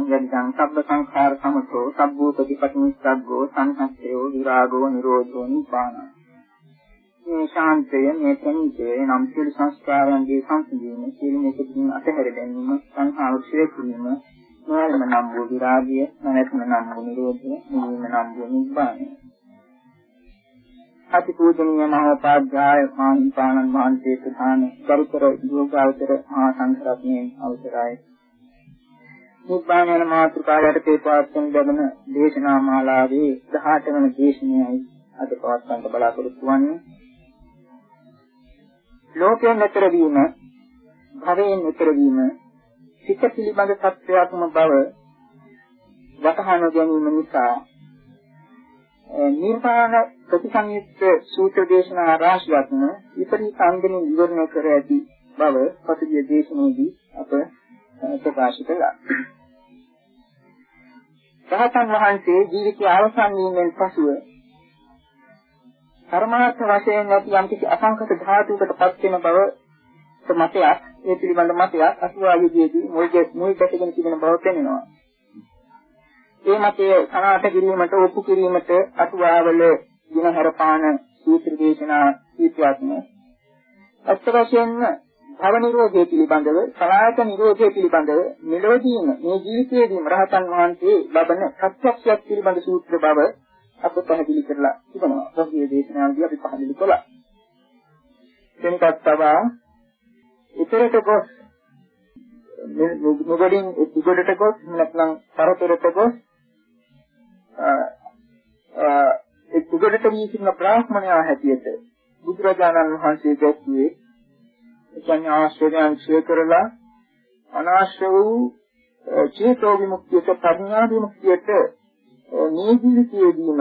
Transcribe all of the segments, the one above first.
යදිදං සබ්බ සංඛාර සමතෝ සබ්බෝ ප්‍රතිපටිනිස්සග්ගෝ සංහස්සයෝ විරාගෝ නිරෝධෝ නිපාන මේ ශාන්තය මේ තනිතය නම් සියලු සංස්කාරයන්ගේ සංසිඳීම සියලු මෙතකින් අතහැර දැමීම සංහාව ක්ෂය කිරීම නොයල්ම නම් වූ විරාගය නැවැත්ම නම් වූ නිරෝධය නිවීම නම් වූ නිබ්බානය. අතිපූජනීය මහෝපාද්‍යය මාහිපාණන් වහන්සේ ප්‍රධාන දරුතර යෝගාවතර මහා සංඝරත්නයේ අවසරයි. නිබ්බාන යන මාතෘකාවට තේපාත්තුන් ලැබෙන දේශනා මාලාවේ 18 වන දේශනයයි අද පවත්වන්න බලාපොරොත්තු වන්නේ. ලෝකයෙන් ඈතර වීම, භවයෙන් ඈතර වීම, සිත පිළිබඳ සත්‍යයක්ම බව වටහා නොගැනීම නිසා නිර්වාණ ප්‍රතිසංයුක්ත සූත්‍ර දේශනා රාශියක්ම විපරිත අංගමින් විවරණය කර ඇති බව පසුගිය දේශනාවේදී අප ප්‍රකාශ කළා. රහතන් වහන්සේ ජීවිතය අවසන් වීමෙන් පසුව පරමාර්ථ වශයෙන් නැති යම් කිසි අසංකත ධාතුවකට පත් වෙන බව මතයක් ඒ පිළිබඳ මතයක් අසුවායේදී මුල් මුල් දැකගෙන තිබෙන බව පෙනෙනවා. ඒ මතය සනාත කිරීමට ඔප්පු කිරීමට අසුවාවල දිනහර පාන සූත්‍ර දේශනා කීපයක්ම අත්‍ය වශයෙන්ම භව නිරෝධය පිළිබඳව, සලායක නිරෝධය පිළිබඳව මෙලොවදීම මේ ජීවිතයේදීම රහතන් වහන්සේ ලබන සත්‍යක්ෂයක් පිළිබඳ සූත්‍ර බව අප පැහැදිලි කරලා තිබෙනවා. පසුගිය දේශනාවේදී අපි පැහැදිලි කළා. එතනකත් තවා ඉතරට ගොස් නුගඩින් උගඩට ගොස් නැත්නම් පරතරට ගොස් ඒ උගඩට වී සිටින බ්‍රාහ්මණයා හැටියට බුදුරජාණන් වහන්සේ දැක්ුවේ කියන්නේ ආශ්‍රයයන් ක්ෂය කරලා අනාශ්‍රය වූ චේතෝ විමුක්තියට ප්‍රඥා විමුක්තියට මේ ජීවිතයේදීම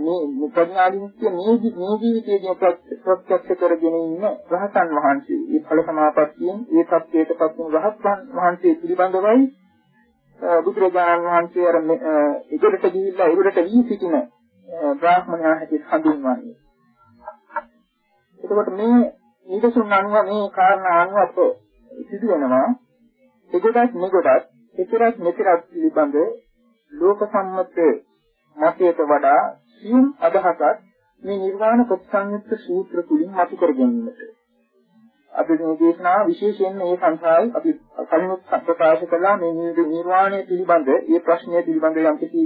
මේ ප්‍රඥා විමුක්තිය මේ මේ ජීවිතයේදී ප්‍රත්‍යක්ෂ කරගෙන ඉන්න රහතන් වහන්සේ මේ ඵල සමාපත්තියෙන් ඒ සත්‍යයටපත් වූ රහතන් වහන්සේ පිළිබඳවයි බුදුරජාණන් වහන්සේ අර ඉදිරියට ගිහිල්ලා ඉදිරියට වී සිටින බ්‍රාහ්මණයා හැටියට හඳුන්වන්නේ. එතකොට මේ නිදසුන් අනුව මේ කාරණා අනුව අප සිදු වෙනවා. එකොටත් මෙකොටත් එතරම් මෙතරම් පිළිබඳ ලෝක සම්මත මතයට වඩා සියුම් අදහසක් මේ නිර්වාණ ප්‍රතිසංයුක්ත සූත්‍ර තුලින් මතු කර ගැනීමට. අද මේ දේශනාව විශේෂයෙන් මේ සංසාරයි අපි කලිනුත් ප්‍රකාශ කළා මේ නිර්වාණය පිළිබඳ ඒ ප්‍රශ්නය පිළිබඳ යම් කිසි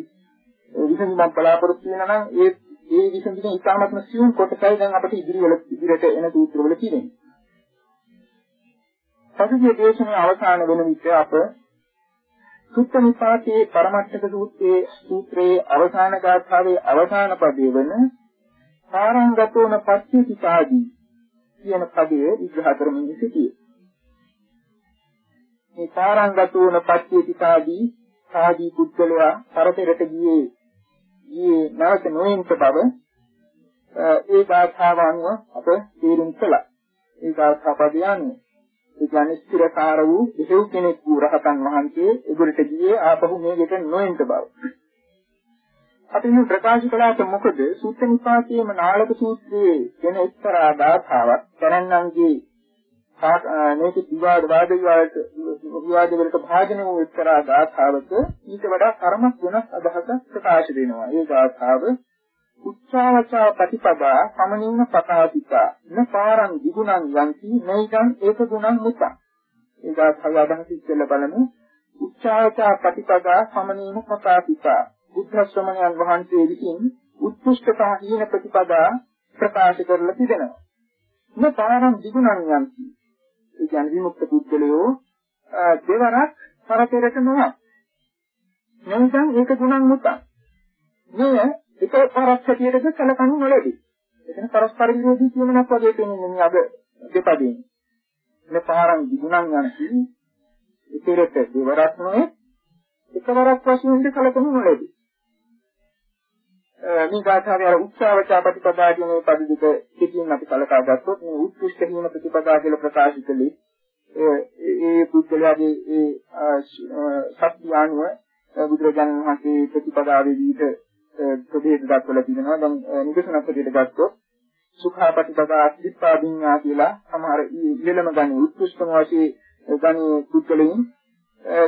විසඳුමක් බලාපොරොත්තු වෙනවා නම් ඒ ඒ විසඳුම ඉතාමත්ම සියුම් කොටසයි දැන් අපිට ඉදිරිවල ඉදිරියට එන සූත්‍රවල තියෙන්නේ. පසුගිය දේශනාවේ අවසාන වෙන විට අප සුත්ත නිපාතයේ පරමත්තක සූත්‍රයේ සූත්‍රයේ අවසාන ගාථාවේ අවසාන පදයේ වන සාරංගතෝන පච්චේතිකාදී කියන පදයේ විග්‍රහ කරමින් සිටියේ. මේ සාරංගතෝන පච්චේතිකාදී සාදී පුද්ගලයා පරතරට ගියේ ඊයේ නැවත නොයෙන්ත බව ඒ ගාථාව අනුව අප තේරුම් කළා. ඒ ගාථා පදය අනුව ඒ කියන්නේ ස්ථිරකාර වූ දෙව් කෙනෙක් වූ රහතන් වහන්සේ එගොඩට ගියේ ආපහු මේකට නොයෙන්ත බව. අපි මේ ප්‍රකාශ කළාට මොකද සූත්‍ර නිපාතයේම නාලක සූත්‍රයේ වෙන එක්තරා ගාථාවක් කරන්නන්ගේ මේක විවාද වාද විවාද විවාද වලට භාජන වූ එක්තරා ගාථාවක ඊට වඩා කර්මස් වෙනස් අදහසක් ප්‍රකාශ වෙනවා. ඒ ගාථාව උච්චාවචා ප්‍රතිපදා සමනින්න පතාතිකා නපාරං විගුණං යන්ති නයිකං ඒක ගුණං මුතං. ඒ ගාථාව අදහස ඉස්සෙල්ලා බලමු. උච්චාවචා ප්‍රතිපදා සමනින්න පතාතිකා බුද්ධ ශ්‍රමණයන් වහන්සේ විසින් උත්කෘෂ්ඨතා හීන ප්‍රතිපදා ප්‍රකාශ කරලා තිබෙනවා. නපාරං විගුණං යන්ති ඒ කියන්නේ විමුක්ත පුද්ගලයෝ දෙවරක් පරතරට නොවා. නැත්නම් ඒක ගුණන් මුතන්. මෙය එක පාරක් හැටියටද කලකන්නේ නොලැබි. එතන පරස්පර විරෝධී කියමනක් වගේ පෙනෙන්නේ මේ අද දෙපදින්. මේ පාරන් ගුණන් යන ඉතිරට දෙවරක් නොවේ එකවරක් වශයෙන්ද කලකන්නේ නොලැබි. මේ ගාථාවේ අර උත්සාවචා ප්‍රතිපදා කියන මේ පද දෙක පිටින් අපි කලකා ගත්තොත් මේ උත්කෘෂ්ඨ හීන ප්‍රතිපදා කියලා ප්‍රකාශ කළේ ඒ පුද්ගලයාගේ ඒ සත්‍යානුව බුදුරජාණන් වහන්සේ ප්‍රතිපදාවේ විදිහට ප්‍රභේද දක්වලා තිනවා. දැන් නිදසුනක් විදිහට ගත්තොත් සුඛා ප්‍රතිපදා අත්‍ත්‍යාදින්නා කියලා සමහර ඉලෙලම ගන්නේ උත්කෘෂ්ඨම වශයෙන් ගන්නේ පුද්ගලයන්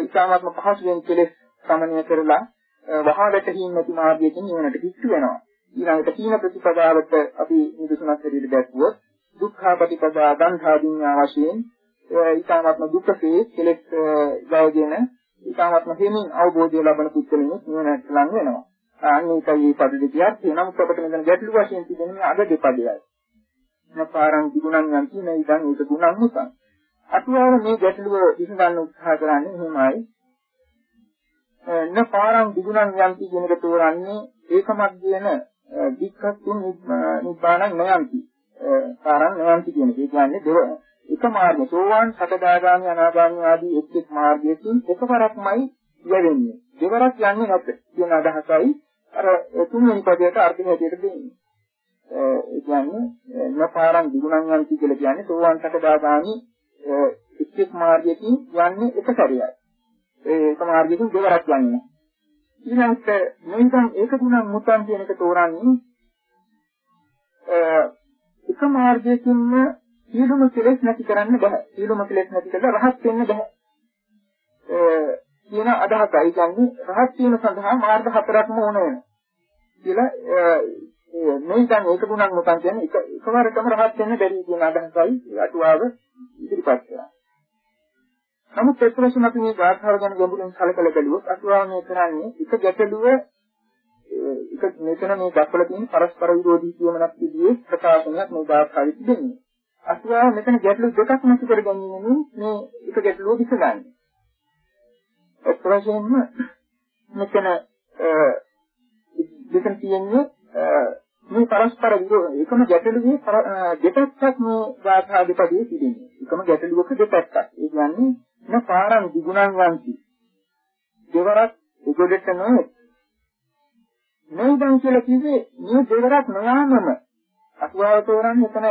ඉතාමත්ම පහසුවෙන් කෙලෙස් සමනය කරලා වහා වැටීම නැති මාර්ගයකින් නිවනට කිට්ටු වෙනවා. ඊළඟට තීන ප්‍රතිපදාවට අපි නිදසුනක් හැටියට දැක්වුවොත් දුක්ඛ ප්‍රතිපදා ගන්ධාදීන්‍යා වශයෙන් ඊටාත්ම දුක්ඛේ කෙලෙස් ගවගෙන ඊටාත්ම හිමින් අවබෝධය ලබන පුද්ගලෙක් නිවනට ලං වෙනවා. අනිකයි මේ පද දෙකක් තියෙනමුත් අපිට මෙතන ගැටළු වශයෙන් තිබෙන්නේ අද දෙපදයයි. නපාරං දිගුණන් යම් කියන ඉදන් ඒක ගුණන් මුසන්. අතුවාර මේ ගැටළුව විසඳන්න උත්සාහ කරන්නේ එහෙමයි. න පාරං දිගුණන් යන්ති කියන එක තෝරන්නේ ඒකමත් කියන වික්කතුන් නිබ්බාණං නොයන්ති. පාරං නොයන්ති කියන එක. ඒ කියන්නේ දෙව එක මාර්ගය. සෝවාන් සකදාගාමි අනාගාමි ආදී එක් එක් මාර්ගයකින් එකවරක්මයි යවෙන්නේ. දෙවරක් යන්නේ නැත කියන අදහසයි අර තුන්වෙනි පදයට අර්ථය හැටියට දෙන්නේ. ඒ කියන්නේ න පාරං දිගුණන් යන්ති කියලා කියන්නේ සෝවාන් සකදාගාමි එක් එක් මාර්ගයකින් යන්නේ එක සැරයයි. ඒ සමාර්ගයෙන් දෙවරක් යන්නේ. ඊළඟට මෙන්නම් ඒක තුනක් මුතන් කියන එක තෝරන්නේ එක මාර්ගයකින්ම සියලුම කෙලෙස් නැති කරන්න බෑ. සියලුම කෙලෙස් නැති කරලා රහත් වෙන්න බෑ. කියන අදහසයි කියන්නේ රහත් වීම සඳහා මාර්ග හතරක්ම ඕන වෙනවා. කියලා මේ දැන් ඒක තුනක් මුතන් කියන්නේ එක එකවරටම රහත් වෙන්න බැරි කියන අදහසයි අටුවාව ඉදිරිපත් කරන්නේ. නමුත් එක් වශයෙන් අපි මේ ගාථාව ගැන ගැඹුරින් කලකල බැලුවොත් අසුරා මේ කරන්නේ එක ගැටලුව එක මෙතන මේ දක්වලා තියෙන පරස්පර විරෝධී කියමනක් විදිහේ ප්‍රකාශනයක් මේ ගාථාවේ තිබෙනවා. අසුරා මෙතන ගැටලු දෙකක් නැති කර ගැනීමෙන් මේ එක ගැටලුව විසඳන්නේ. එක් වශයෙන්ම මෙතන දෙකක් තියෙන්නේ මේ පරස්පර විරෝධ එකම ගැටලුවේ දෙපැත්තක් මේ ගාථා දෙපදේ තිබෙනවා. එකම ගැටලුවක දෙපැත්තක්. ඒ කියන්නේ න පාරං දිගුණං වන්ති. දෙවරක් උගඩට නොවේ. නේදන් කියලා කිව්වේ මේ දෙවරක් නොයාමම අසුවාව තෝරන්නේ එතන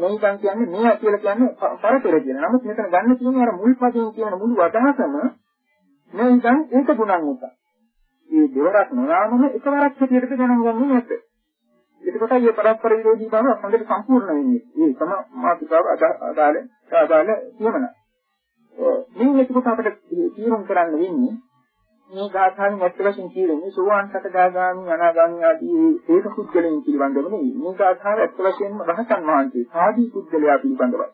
නේදන් කියන්නේ මේ කියලා කියන්නේ පරතර කියන. නමුත් මෙතන ගන්න තියෙන්නේ අර මුල් පදයෙන් කියන මුළු අදහසම නේදන් ඒක ගුණං උත. මේ දෙවරක් නොයාමම එකවරක් හැටියට ගණන් ගන්නේ නැත. එතකොට මේ පරස්පර විරෝධී බව හොඳට සම්පූර්ණ වෙන්නේ. මේ තම මාතෘකාව අදාළ අදාළ කියමනක්. මේ එතකොට අපිට තීරණ කරන්න වෙන්නේ මේ ගාථාවෙන් ඇත්ත වශයෙන් කියන්නේ සෝවාන් සකදාගාමි අනාගාමි ආදී ඒක පුද්ගලයන් පිළිබඳව නෙවෙයි. මේ ගාථාව ඇත්ත වශයෙන්ම රහතන් වහන්සේ සාදී පුද්ගලයා පිළිබඳවයි.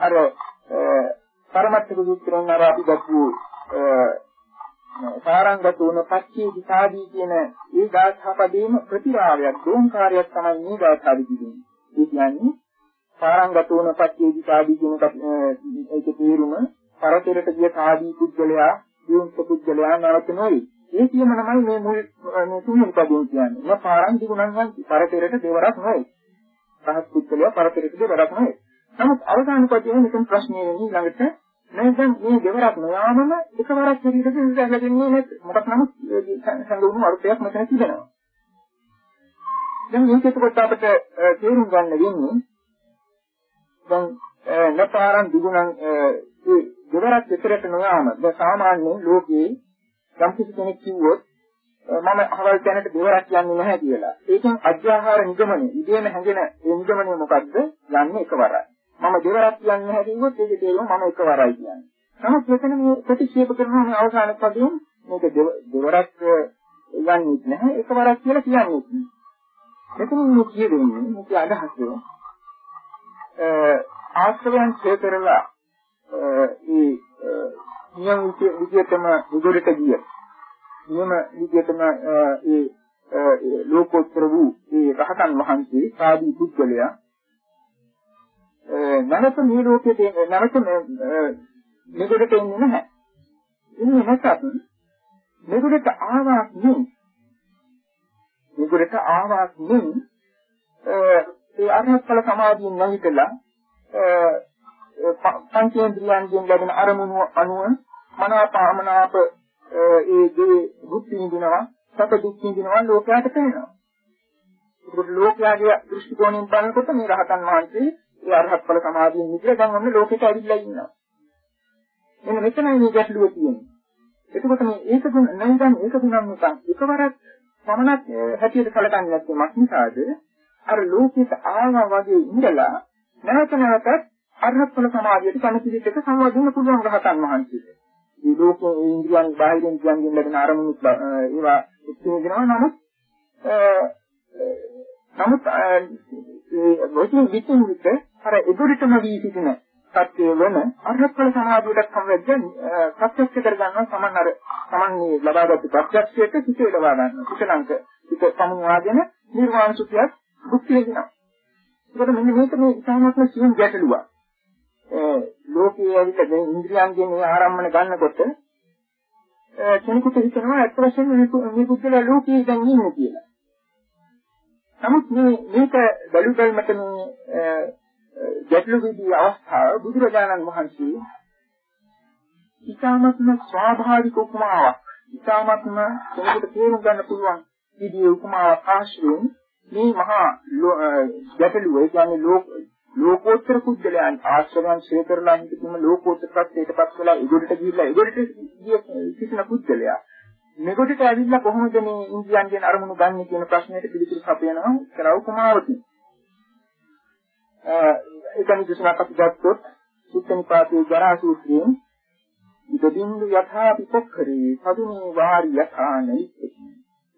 අර පරමත්ත සූත්‍රයෙන් අර අපි දක්වූ සාරංගත වුණ පච්චේ සාදී කියන ඒ ගාථා පදේම ප්‍රතිරාවයක් දෝංකාරයක් තමයි මේ ගාථාවේ තිබෙන්නේ. ඒ කියන්නේ සාරංගත වුණ පච්චේදි සාදී කියන ඒක තේරුම පරතරට ගිය සාදී පුද්ගලයා දියුණු පුද්ගලයා නැවත නොවේ. ඒ කියමනමයි මේ මුල් මේ තුන්වෙනි පදයෙන් කියන්නේ. මේ පාරං දිගුණන් පරතරට දෙවරක් නොවේ. රහත් පුද්ගලයා පරතරට දෙවරක් නොවේ. නමුත් අවසාන පදයෙන් මෙතන ප්‍රශ්නේ වෙන්නේ ළඟට නෑ දැන් මේ දෙවරක් නොයාමම එකවරක් හැටියට ඉඳලාගන්නේ නැත්. මොකක් නමුත් සංගුණ අර්ථයක් මෙතන තිබෙනවා. දැන් මේක එතකොට අපිට තේරුම් ගන්න වෙන්නේ දැන් නපාරන් දුගුණන් ඒ දෙවරක් දෙතරට නොයාම දැන් සාමාන්‍යයෙන් ලෝකයේ යම් කිසි කෙනෙක් කිව්වොත් මම අහවල් තැනට දෙවරක් යන්නේ නැහැ කියලා. ඒකෙන් අධ්‍යාහාර නිගමනය, ඉදීම හැඟෙන ඒ නිගමනය මොකද්ද? යන්නේ එකවරයි. මම දෙවරක් කියන්නේ නැහැ කිව්වොත් ඒකේ තේරුම මම එකවරයි කියන්නේ. නමුත් මෙතන මේ ප්‍රතික්ෂේප කරනවා මේ අවසාන පදයෙන් මේක දෙවරක් යන්නේ නැහැ එකවරක් කියලා කියන්නේ නැහැ. මෙතන මේ කියන්නේ මේක අදහස ආශ්‍රවයන් ඡේ කරලා ඒ නියම විදියටම උගලට ගිය නියම විදියටම ඒ ලෝකෝත්තර වූ ඒ රහතන් වහන්සේ සාදී පුද්ගලයා නැවත මේ ලෝකයේ නැවත මෙගොඩට එන්නේ නැහැ. ඉන්නේ නැසත් මෙගොඩට ආවාක් නෙමෙයි. මෙගොඩට ආවාක් නෙමෙයි. ඒ අරහත්ඵල සමාධියෙන් නැහිතලා පංචේන්ද්‍රියයන්ගෙන් ලැබෙන අරමුණු අනුව මනාපමනාප ඒ දේ දුක් විඳිනවා සැප දුක් විඳිනවා ලෝකයට පේනවා. ඒකට ලෝකයාගේ දෘෂ්ටි කෝණයෙන් බලනකොට මේ රහතන් වහන්සේ ඒ අරහත් ඵල සමාධියෙන් විතර දැන් ඔන්න ලෝකෙට ඇවිල්ලා ඉන්නවා. එන්න මෙතනයි මේ ගැටලුව තියෙන්නේ. එතකොට මේ ඒක දුන්න නැත්නම් ඒක දුන්නම් නිකන් එකවරක් පමණක් හැටියට කලකන්නේ නැත්නම් මක්නිසාද අර ලෝකෙට ආවා වගේ ඉඳලා නැවත නැවතත් අරහත් ඵල සමාධියට කණපිලිට සංවදින්න පුළුවන් රහතන් වහන්සේට. මේ ලෝකේ ඉන්ද්‍රියන් බාහිරින් කියන්නේ ලැබෙන අරමුණු ඒවා උත්සේජනවා නමුත් නමුත් ඒ වචන විචින් විට අර එදුරිටම වී සිටින සත්‍ය වෙන අරහත් ඵල සමාධියට සම්බන්ධයෙන් ප්‍රත්‍යක්ෂ කර ගන්නවා සමන් අර සමන් මේ ලබාගත් ප්‍රත්‍යක්ෂයට සිටේ ලබා ගන්නවා. කුසලංක සිට සමුවාගෙන නිර්වාණ සුඛයක් භුක්ති විඳිනවා. ඒකට මෙන්න මේක මේ ඉතාමත්ම සියුම් ගැටලුවක්. ලෝකයේ ඇවිල්ලා දැන් ඉන්ද්‍රියයන්ගෙන් මේ ආරම්මන ගන්නකොට කෙනෙකුට හිතෙනවා ඇත්ත වශයෙන්ම මේ පුද්ගලයා ලෝකයේ දැන් ඉන්නේ කියලා. නමුත් මේ මේක බැලු බැලමට මේ ගැටලු විදී අවස්ථාව බුදුරජාණන් වහන්සේ ඊටාත්ම ස්වාභාවික උපමාවක් ඊටාත්ම කෙනෙකුට තේරුම් ගන්න පුළුවන් විදිහේ උපමාවක් ආශ්‍රයෙන් මේ මහා ගැටලුව ඒ කියන්නේ ලෝක ලෝකෝත්තර කුජලයන් ආශ්‍රයයන් ශේ කරලා හිටීම ලෝකෝත්තර ප්‍රත්‍යයටපත් වෙලා ඉගොඩට ගිහිල්ලා ඉගොඩට ගිය සිටින කුජලයා මෙගොඩට ඇවිල්ලා කොහොමද මේ ඉන්ද්‍රියන්ගෙන් අරමුණු ගන්න කියන ප්‍රශ්නෙට පිළිතුරු සපයනවා කරව කුමාරවතී. ඒකනි දේශනාවක් අපි ගත්තොත් සුත්තනිපාතේ ජරා සූත්‍රයෙන් ඉදින්දු යථා පිටක්ඛරේ සදුනේ වාරි යථා නෛත්‍ති.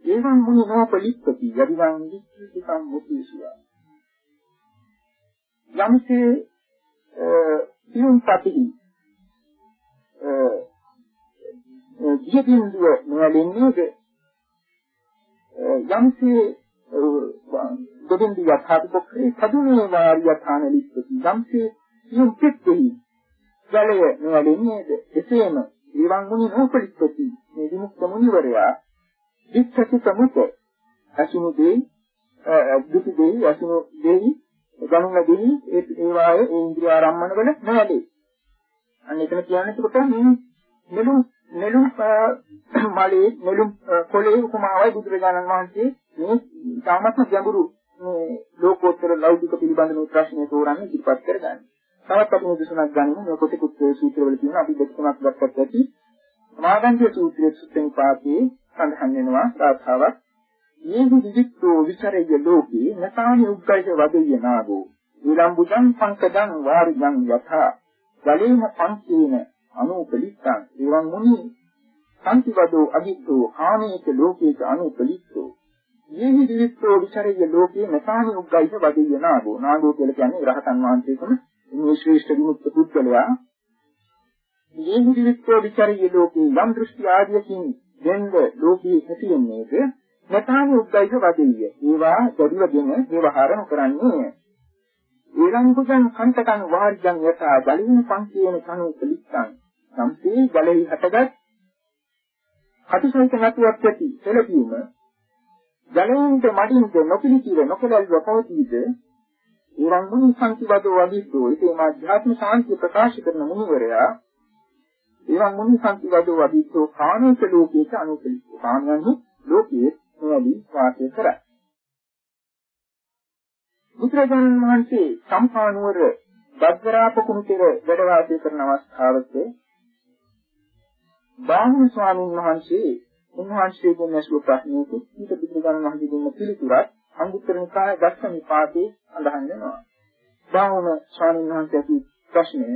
එවං මුනි නෝපලිප්පති යදිවං විච්ඡිතං මුතිසුවා. යම්සේ සියුම් පැතිලි ගිය බිඳුව නොවැළෙන්නේද? යම්සේ දෙබින්දු යථාපොක්ඛේ සදුනේ වාරියථාන ලිප්පති යම්සේ සියුම් පෙත්තෙහි ජලය නොවැළෙන්නේද? එසේම ඊවන් මුනි නෝපලිප්පති මේ විමුක්ත මුනිවරයා විච්ඡති ප්‍රමුඛ අසුණු දෙයි දුටු දෙයි අසුණු දෙයි ගණන් ලැබෙන්නේ ඒ ඒ වායේ ඒ ඉන්ද්‍රිය ආරම්මන වල නැහැදී. අන්න එතන කියන්නේ එතකොට මේ නෙළුම් නෙළුම් මලේ නෙළුම් කොළේ උපමාවයි බුදුරජාණන් වහන්සේ මේ තාමත්ම ගැඹුරු මේ ලෝකෝත්තර ලෞකික පිළිබඳ මේ ප්‍රශ්නේ තෝරන්නේ ඉදිරිපත් කරගන්නේ. තවත් අපි මුදුසුණක් ගන්න මේ කොට කුත්තේ සූත්‍රවල තියෙන අපි දෙක තුනක් ගත්තත් ඇති. මාගන්ධ්‍ය සූත්‍රයේ සුත්තෙන් පාඨයේ සඳහන් වෙනවා සාධාවක් යේහි විදික්ඛෝ විචරය ලෝකේ නතානි උග්ගයිස වදෙය නාගෝ. විලම්බුජං පංකදං වාරිජං යථා. ගලේන පංචේන අනුපලිත්තං. එවං මුනි සම්තිවදෝ අදිත්තෝ කාමේක ලෝකේක අනුපලිත්තෝ. යේහි විදික්ඛෝ විචරය ලෝකේ නතානි උග්ගයිස වදෙය නාගෝ. නාගෝ කියලා කියන්නේ රහතන් වහන්සේකම. මේ ශ්‍රේෂ්ඨ විමුක්ත පුද්ගලයා. යේහි විදික්ඛෝ විචරය ලෝකේ යම් දෘෂ්ටි ආදියකින් දෙන්න ලෝකේ ඇතිවෙන්නේද නැතානි උද්දයිස වදෙය. ඒවා දෙවිවගෙන ව්‍යවහාර නොකරන්නේ. ඊළඟුසන් කන්තකන් වාර්ජං යතා ජලින පංචේන කණු පිළිස්සං. සම්පේ ජලෙහි හටගත් කටිසහිත නැතුවක් ඇති සැලකීම ජලයෙන්ද මඩින්ද නොපිලිතිර නොකලල්ව පවතීද ඊළඟුන් සංකිවදෝ වදිද්දෝ ඒ මා ධාත්ම ශාන්තිය ප්‍රකාශ කරන මුනිවරයා ඊළඟ මුනි සංකිවදෝ වදිද්දෝ කාමේක ලෝකේට අනුකලිත කාමයන්හි ලෝකයේ නොවැළී වාසය කරයි. බුදුරජාණන් වහන්සේ සම්පානුවර බද්දරාපකුණු පෙර වැඩ වාසය කරන අවස්ථාවක බාහුව ස්වාමීන් වහන්සේ උන්වහන්සේගෙන් ඇසූ ප්‍රශ්නයක ඊට බුදුරජාණන් වහන්සේ දුන්න පිළිතුරක් අංගුත්තර නිකාය දක්ෂ නිපාතේ සඳහන් වෙනවා. බාහුන ස්වාමීන් වහන්සේගේ ප්‍රශ්නය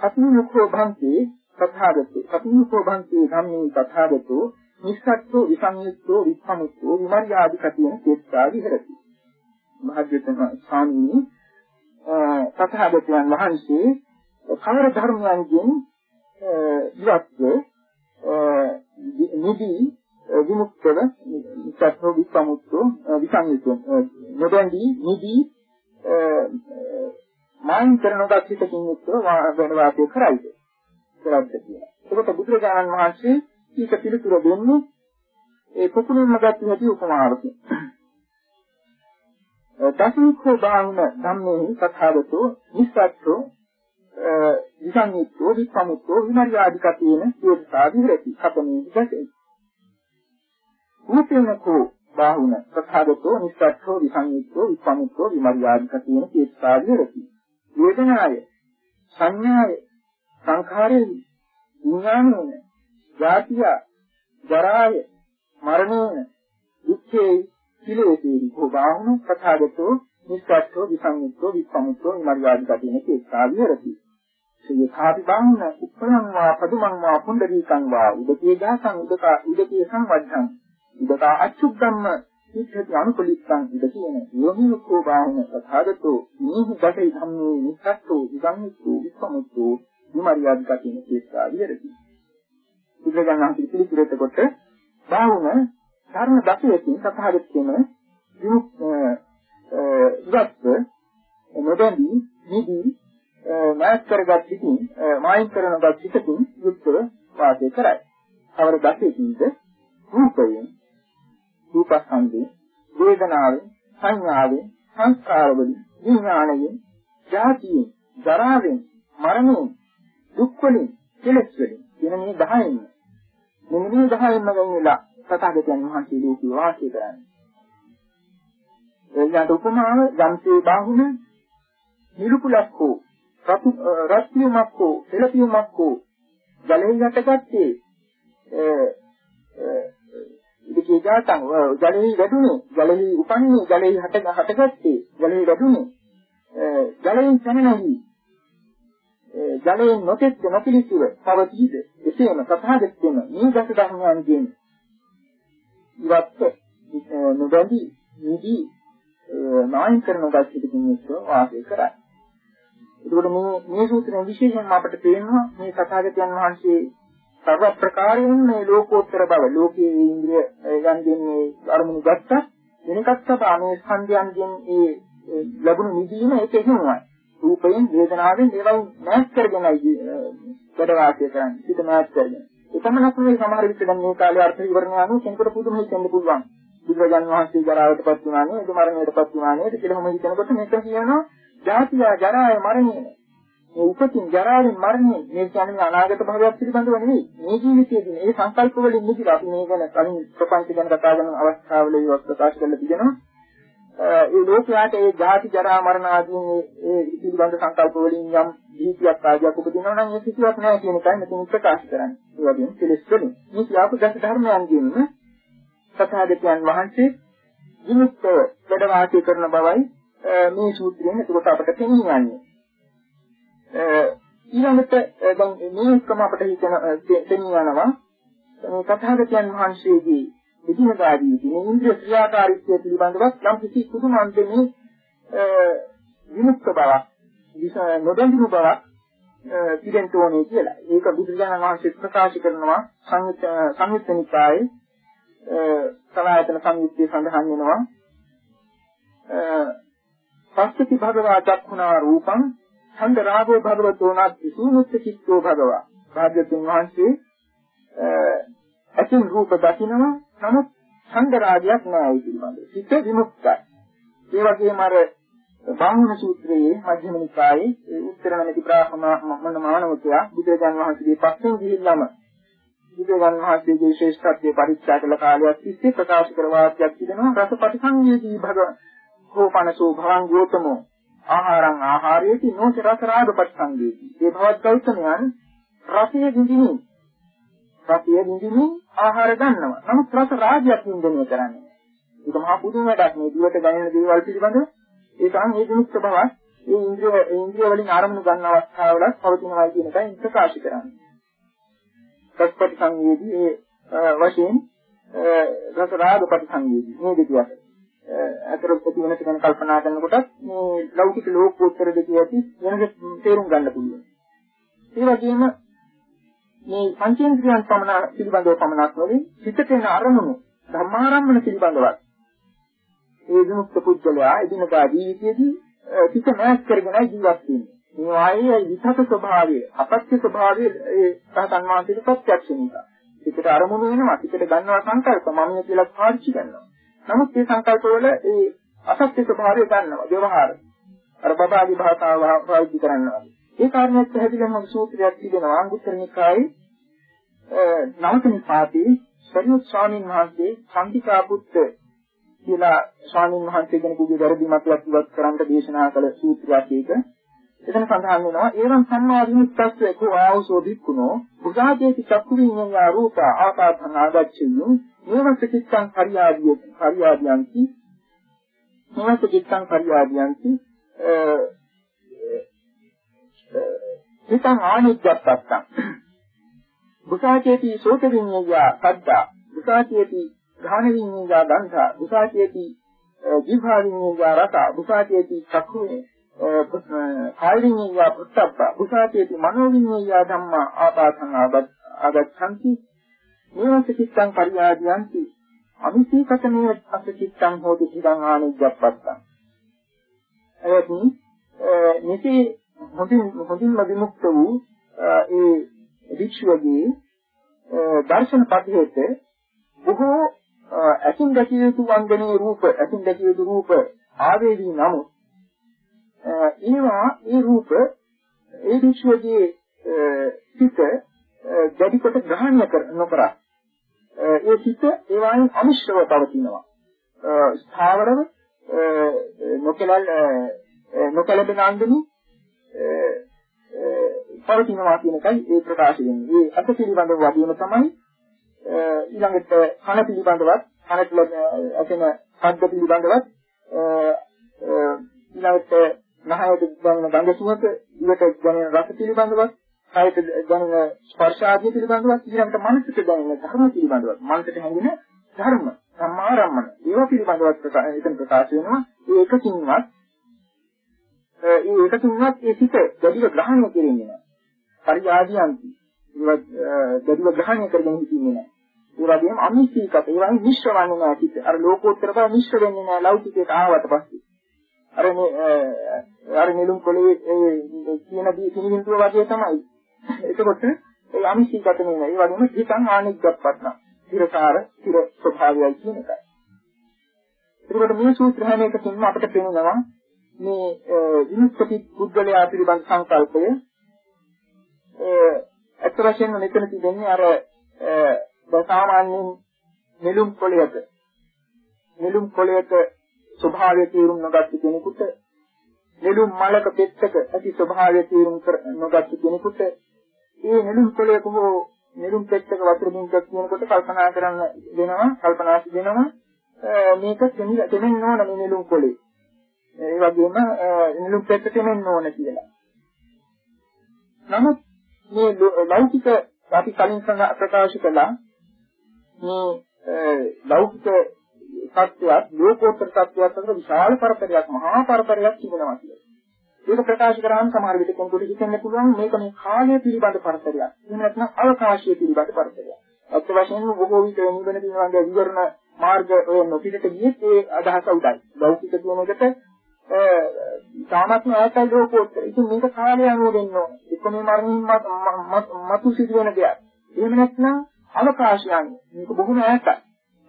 අතිමුඛෝ භන්ති තථාගතෝ. අතිමුඛෝ භන්ති ධම්මේ තථාගතෝ. නිස්සත්තු විසංයුක්තෝ විප්පමුක්තෝ විමර්යාදි කතියන චේත්තා විහෙරති. භාග්‍යවතුන් ස්වාමීනි තථාගතයන් වහන්සේ කවර ධර්මයන්ගෙන් ඉවත්ව නිදි විමුක්තව සත්ව විපමුක්තෝ විසංයුක්තෝ නොදැන්දී නිදි මායින් කරන දක්ෂිතකින් යුක්තව වෙන වාසය කරයිද? කරද්ද කියලා. ඒකට බුදුරජාණන් වහන්සේ ඊට පිළිතුර දෙන්නේ ඒ කුකුලින්ම ගත්ත හැටි උපමාවකින්. දසුඛෝ බාහුන ධම්මේ තථාගතෝ නිස්සත්තු විසංයුක්තෝ විපමුක්තෝ විමර්යාදිකතේන සියතා විහෙරති කතමේ දසේ රූපේනකෝ බාහුන තථාගතෝ නිස්සත්තු විසංයුක්තෝ විපමුක්තෝ විමර්යාදිකතේන සියතා විහෙරති වේදනාය සංඥාය සංඛාරේ විඥානේන ජාතිය ජරාය මරණේන දුක්ඛේ කිලෝතේරි භෝගාහුන තථාගතෝ නිස්සත්තු විසංයුක්තෝ විපමුක්තෝ විමර්යාදිකතේන සියතා විහෙරති. යථාපි බාහුන උප්පලං වා පදුමං වා පුණ්ඩරීකං වා උදකේ දාසං උදක උදකේ සංවද්ධං උදක අච්චුද්ධම්ම සිද්ධති අනුකලිත්තං උදකේන යෝනිකෝ බාහුන තථාගතෝ නීහි දසේ ධම්මේ නිස්සත්තෝ විසංයුක්තෝ විස්සමුක්තෝ විමරියාදිකතින තේස්සා විහෙරති බුදුරජාණන් පිළිතුරට කොට බාහුන ධර්ම දසයකින් තථාගතයම විමුක්ත ඉවත්ව නොදැනී නිදී මායත් කරගත් සිටින් මායින් කරනගත් සිටින් යුක්තව වාසය කරයි. අවර දසේකින්ද රූපයෙන් රූපස්කන්ධේ වේදනාවෙන් සංඥාවෙන් සංස්කාරවලින් විඥාණයෙන් ජාතියෙන් ජරාවෙන් මරණයෙන් දුක් වලින් කෙලෙස් වලින් කියන මේ 10න් මෙන්න මේ 10න්ම ගන්නලා තථාගතයන් වහන්සේ ලෝකේ වාසය කරන්නේ. එයාට උපමාව යම්සේ බාහුන නිරුකුලක් හෝ රතු රත්නියමක් හෝ පෙළපියමක් හෝ ජලයෙන් යටගත්තේ ඉතිකේ ජාතං ජලෙහි වැඩුණේ ජලෙහි උපන්නේ ජලෙහි හට හටගත්තේ ජලෙහි වැඩුණේ ජලයෙන් සැනනහි ජලයෙන් නොතෙත් නොපිලිසුව පවතීද එසේම තථාගතයන් මේ දස ධර්මයන්ගෙන් ඉවත් නොබැඳි නිදි නායන් කරන ගතියකින් යුක්තව වාසය කරයි. ඒකෝට මේ මේ සූත්‍රයෙන් විශේෂයෙන්ම අපිට පේනවා මේ සත්‍යගතයන් වහන්සේ සර්ව ප්‍රකාරයෙන් මේ ලෝකෝත්තර බව ලෝකයේ ඉන්ද්‍රිය යන්ගෙන් මේ අරමුණු ගත්තා වෙනකත් තබා මේ ස්කන්ධයන්ගෙන් ඒ ලැබුණු නිදීම ඒක එහෙමයි රූපයෙන් වේදනාවෙන් ඒවා නැස් කරගෙනයි වැඩ වාසය කරන්නේ හිත නැස් කරගෙන. ඒ තමනක් මේ සමහර විට දැන් මේ කාලේ අර්ථ විවරණය අනුව කෙනෙකුට පුදුම හිතෙන්න පුළුවන්. බුදුරජාණන් වහන්සේ ජරාවටපත් වුණා නේද මරණයටපත් වුණා නේද කියලා මොම හිතනකොට මේක කියනවා ජාතිය ජරාය මරණය. මේ උපතින් ජරාවෙන් මරණය මේ කියන්නේ අනාගත භවයක් පිළිබඳව නෙවෙයි. මේ ජීවිතයේදී මේ සංකල්ප වලින් නිදිලා අපි මේ ගැන කලින් ප්‍රපංච ගැන කතා කරන අවස්ථාවල ඒවත් ප්‍රකාශ කරලා තිබෙනවා. ඒ ලෝකයාට ඒ ජාති ජරා මරණ ආදී ඒ පිළිබඳ සංකල්ප වලින් යම් දීතියක් ආදියක් උපදිනවා නම් ඒ කිසිවක් නැහැ කියන එකයි මෙතන ප්‍රකාශ කරන්නේ. ඒ වගේම කෙලෙස් වලින් මේ කියාපු දස ධර්මයන්ගෙන් සත්‍යදේයන් වහන්සේ විමුක්තව වැඩ වාසය කරන බවයි මේ සූත්‍රයෙන් එතකොට අපට තේරුම්වන්නේ. ඊළඟට දැන් මේකම අපට හිතන තේරුම්වනවා මේ තථාගතයන් වහන්සේගේ විදිනකාරීදී මේ ඉන්ද්‍රිය ක්‍රියාකාරීත්වය පිළිබඳව යම් කිසි කුදුමන්තේ විමුක්ත බවක් නොදැඳුණු බවක් පිළිෙන්න ඕනේ කියලා. ඒක බුදුරජාණන් වහන්සේ ප්‍රකාශ කරනවා සංයුත් සංයුත් නිකායේ සලායතන සංයුත්තේ සඳහන් වෙනවා. පස්සති භගවා චක්ඛුනා රූපං ඡන්ද රාගෝ භගවතෝ නාති සූනුත් චිත්තෝ භගවා. භාග්‍යතුන් වහන්සේ අතින් රූප දකිනවා. නමුත් ඡන්ද රාගයක් නැහැ පිළිබඳ. සිත විමුක්තයි. ඒ වගේම අර බාහුන සූත්‍රයේ මධ්‍යම නිකායේ ඒ උත්තර නැති බ්‍රාහ්මණ මානවකයා බුදුරජාන් වහන්සේගේ පස්සෙන් ගිහිල්ලාම බුදුරජාන් වහන්සේගේ ශ්‍රේෂ්ඨත්වයේ පරිත්‍යාග කළ කාලයක් තිස්සේ ප්‍රකාශ කර වාක්‍යයක් තිබෙනවා රසපටිසංයේදී භග රූපනසෝ භවං ගෝතමෝ ආහාරං ආහාරයේති නොච රස රාග පස්සංගේති. ඒ භවත් ගෞතමයන් රසය විඳිනින් රසය විඳිනින් ආහාර ගන්නවා. නමුත් රස රාගයක් විඳිනේ කරන්නේ. ඒක මහා පුදුම වැඩක් මේ දිවට දැනෙන දේවල් පිළිබඳ ඒ තරම් හේතුමුක්ත බවක් ඒ ඉන්ද්‍රිය ඉන්ද්‍රිය වලින් ආරමුණු ගන්න අවස්ථාවල පවතිනවා කියන එකයි ප්‍රකාශ කරන්නේ. රසපටි සංවේදී ඒ වශයෙන් රස රාග පරිසංවේදී මේ දෙක අතර. අතර ප්‍රති වෙනස ගැන කල්පනා කරනකොට මේ ලෞකික ලෝකෝත්තර දෙකේ ඇති වෙනස තේරුම් ගන්න පුළුවන්. ඒ වගේම මේ පංචේන්ද්‍රියන් පමණ පිළිබඳව පමණක් නෙවෙයි හිතට එන අරමුණු ධර්මාරම්මන පිළිබඳවත් ඒ විමුක්ත පුද්ගලයා එදිනදා ජීවිතයේදී පිට මෑත් කරගෙන ජීවත් වෙන්නේ. මේ වායේ විතක ස්වභාවය, අපත්‍ය ස්වභාවය ඒ සහතන් වාසික ප්‍රත්‍යක්ෂ නිසා. පිටට අරමුණු වෙනවා, පිටට ගන්නවා සංකල්ප මම කියලා පාවිච්චි කරනවා. නමුත් මේ සංකල්ප වල ඒ අසත්‍ය ස්වභාවය ගන්නවා, ව්‍යවහාර. අර බබාගේ භාෂාව පාවිච්චි කරනවා. ඒ කාරණේත් පැහැදිලිවම සූත්‍රයක් තිබෙනවා අංගුත්තර නිකායේ නවක නිපාතේ සරියුත් ස්වාමීන් වහන්සේ සම්පිකා පුත්ත කියලා ස්වාමීන් වහන්සේ කෙනෙකුගේ වැරදි මතයක් ඉවත් කරන්න දේශනා කළ සූත්‍රයක් ඒක. එතන සඳහන් වෙනවා ඒවම් සම්මා විමුක්තස්ස කෝ ආවසෝ භික්ඛුනෝ බුද්ධාදේති චක්කු විඤ්ඤාණා රූප ආපාතං ආගච්ඡියු මේවස කිත්තං පරියාදිය පරියාදියන්ති මේවස කිත්තං පරියාදියන්ති හිතං ආනිච්ඡත්තං බුසාචේති සෝත විඤ්ඤාය සද්දා. බුසාචේති ධාන විඤ්ඤාය ගන්ධා. බුසාචේති ජීවා විඤ්ඤාය රස. බුසාචේති චක්ඛුනේ කාය විඤ්ඤාය පුත්තප්ප බුසාචේති මනෝ විඤ්ඤාය ධම්මා ආපාසං ආගච්ඡanti. මේවස චිත්තං පරියාදියන්ති. අනිසීකතනේ අස චිත්තං හෝති ඉදං ආනිජ්ජප්පත්තං එවත්නි මෙසේ හොඳින් හොඳින්ම විමුක්ත වූ ඒ වික්ෂුවගේ දර්ශන පටිහෙත බොහෝ අසින් දැකිය යුතු වන්දනීය රූප අසින් දැකිය යුතු රූප ආවේදී නමුත් ඒවා ඒ රූප ඒ වික්ෂුවගේ සිත දැඩි කොට ග්‍රහණය නොකර. ඒ සිත ඒවායින් අනිශ්චව පවතිනවා. ස්ථාවරව නොකලල් නොකලබෙන අන්දමි පවතිනවා කියන එකයි ඒ ප්‍රකාශ වෙන්නේ. ඒ අත පිළිබඳව වගේම තමයි ඊළඟට කන පිළිබඳවත් කන තුළ ඇතින ශබ්ද පිළිබඳවත් ඊළඟට නහයට දැනෙන ගඳ සුවඳ, ඉවට දැනෙන රස පිළිබඳවත්, කායට දැනෙන ස්පර්ශ ආදී පිළිබඳවත් ඊළඟට මනසට දැනෙන ධර්ම පිළිබඳවත්, මනසට හැඟෙන ධර්ම, සම්මාරම්මන ඒවා පිළිබඳවත් එතන ප්‍රකාශ වෙනවා. ඒ එකකින්වත් ඒ එකකින්වත් ඒ සිත දැඩිව ග්‍රහණය කෙරෙන්නේ නැහැ. පරිආදියන්ති. ඒවත් දැඩිව ග්‍රහණය කරගෙන හිටින්නේ නැහැ. ඒ වගේම අනිශ්චිතක ඒවා මිශ්‍ර වන්නේ නැහැ සිත. අර ලෝකෝත්තර බව මිශ්‍ර වෙන්නේ නැහැ ලෞකිකයට ආවට පස්සේ. අර මේ අර නිලුම් කොලේ කියන දී සිනිඳුව වගේ තමයි. එතකොට ඒ අනිශ්චිතක නෙවෙයි. ඒ වගේම හිතන් ආනිච්චප්පත්න. ස්ථිරකාර ස්ථිර ස්වභාවයයි කියන එකයි. ඒකට මේ සූත්‍ර හැම එකකින්ම අපිට පේනවා මේ විමුක්ති පුද්ගලයා පිළිබඳ සංකල්පය අත් වශයෙන්ම මෙතන තිබෙන්නේ අර සාමාන්‍යයෙන් නෙළුම් කොළයක නෙළුම් කොළයක ස්වභාවය තීරුම් නොගත් කෙනෙකුට නෙළුම් මලක පෙත්තක ඇති ස්වභාවය තීරුම් නොගත් කෙනෙකුට ඒ නෙළුම් කොළයක හෝ නෙළුම් පෙත්තක වතුර බින්දක් කියනකොට කල්පනා කරන්න දෙනවා කල්පනා දෙනවා මේක දෙමින් නොවන මේ නෙළුම් කොළේ. ඒ වගේම නෙළුම් පෙත්ත දෙමින් නොවන කියලා නමුත් මේ ලෞකික අපි කලින් ප්‍රකාශ කළා මේ ලෞකික සත්‍යයක් ලෝකෝත්තර සත්‍යයක් අතර විශාල පරතරයක් මහා පරතරයක් තිබෙනවා කියලා. ඒක ප්‍රකාශ කරාම සමහර විට කෙනෙකුට හිතෙන්න පුළුවන් මේක මේ කාලය පිළිබඳ පරතරයක්. එහෙම නැත්නම් අවකාශය පිළිබඳ පරතරයක්. අත් වශයෙන්ම බොහෝ විට නිවන පිළිබඳ විවරණ මාර්ග ඔය නොපිටට ගියත් ඒ අදහස උඩයි. ලෞකික කියන එකට තාමත්ම ඈතයි ලෝකෝත්තර. ඉතින් මේක කාලය අනුව දෙන්න ඕන. ඒක මේ මරණින් මතු සිදුවෙන දෙයක්. එහෙම නැත්නම් අවකාශයන් මේක බොහොම ඈතයි.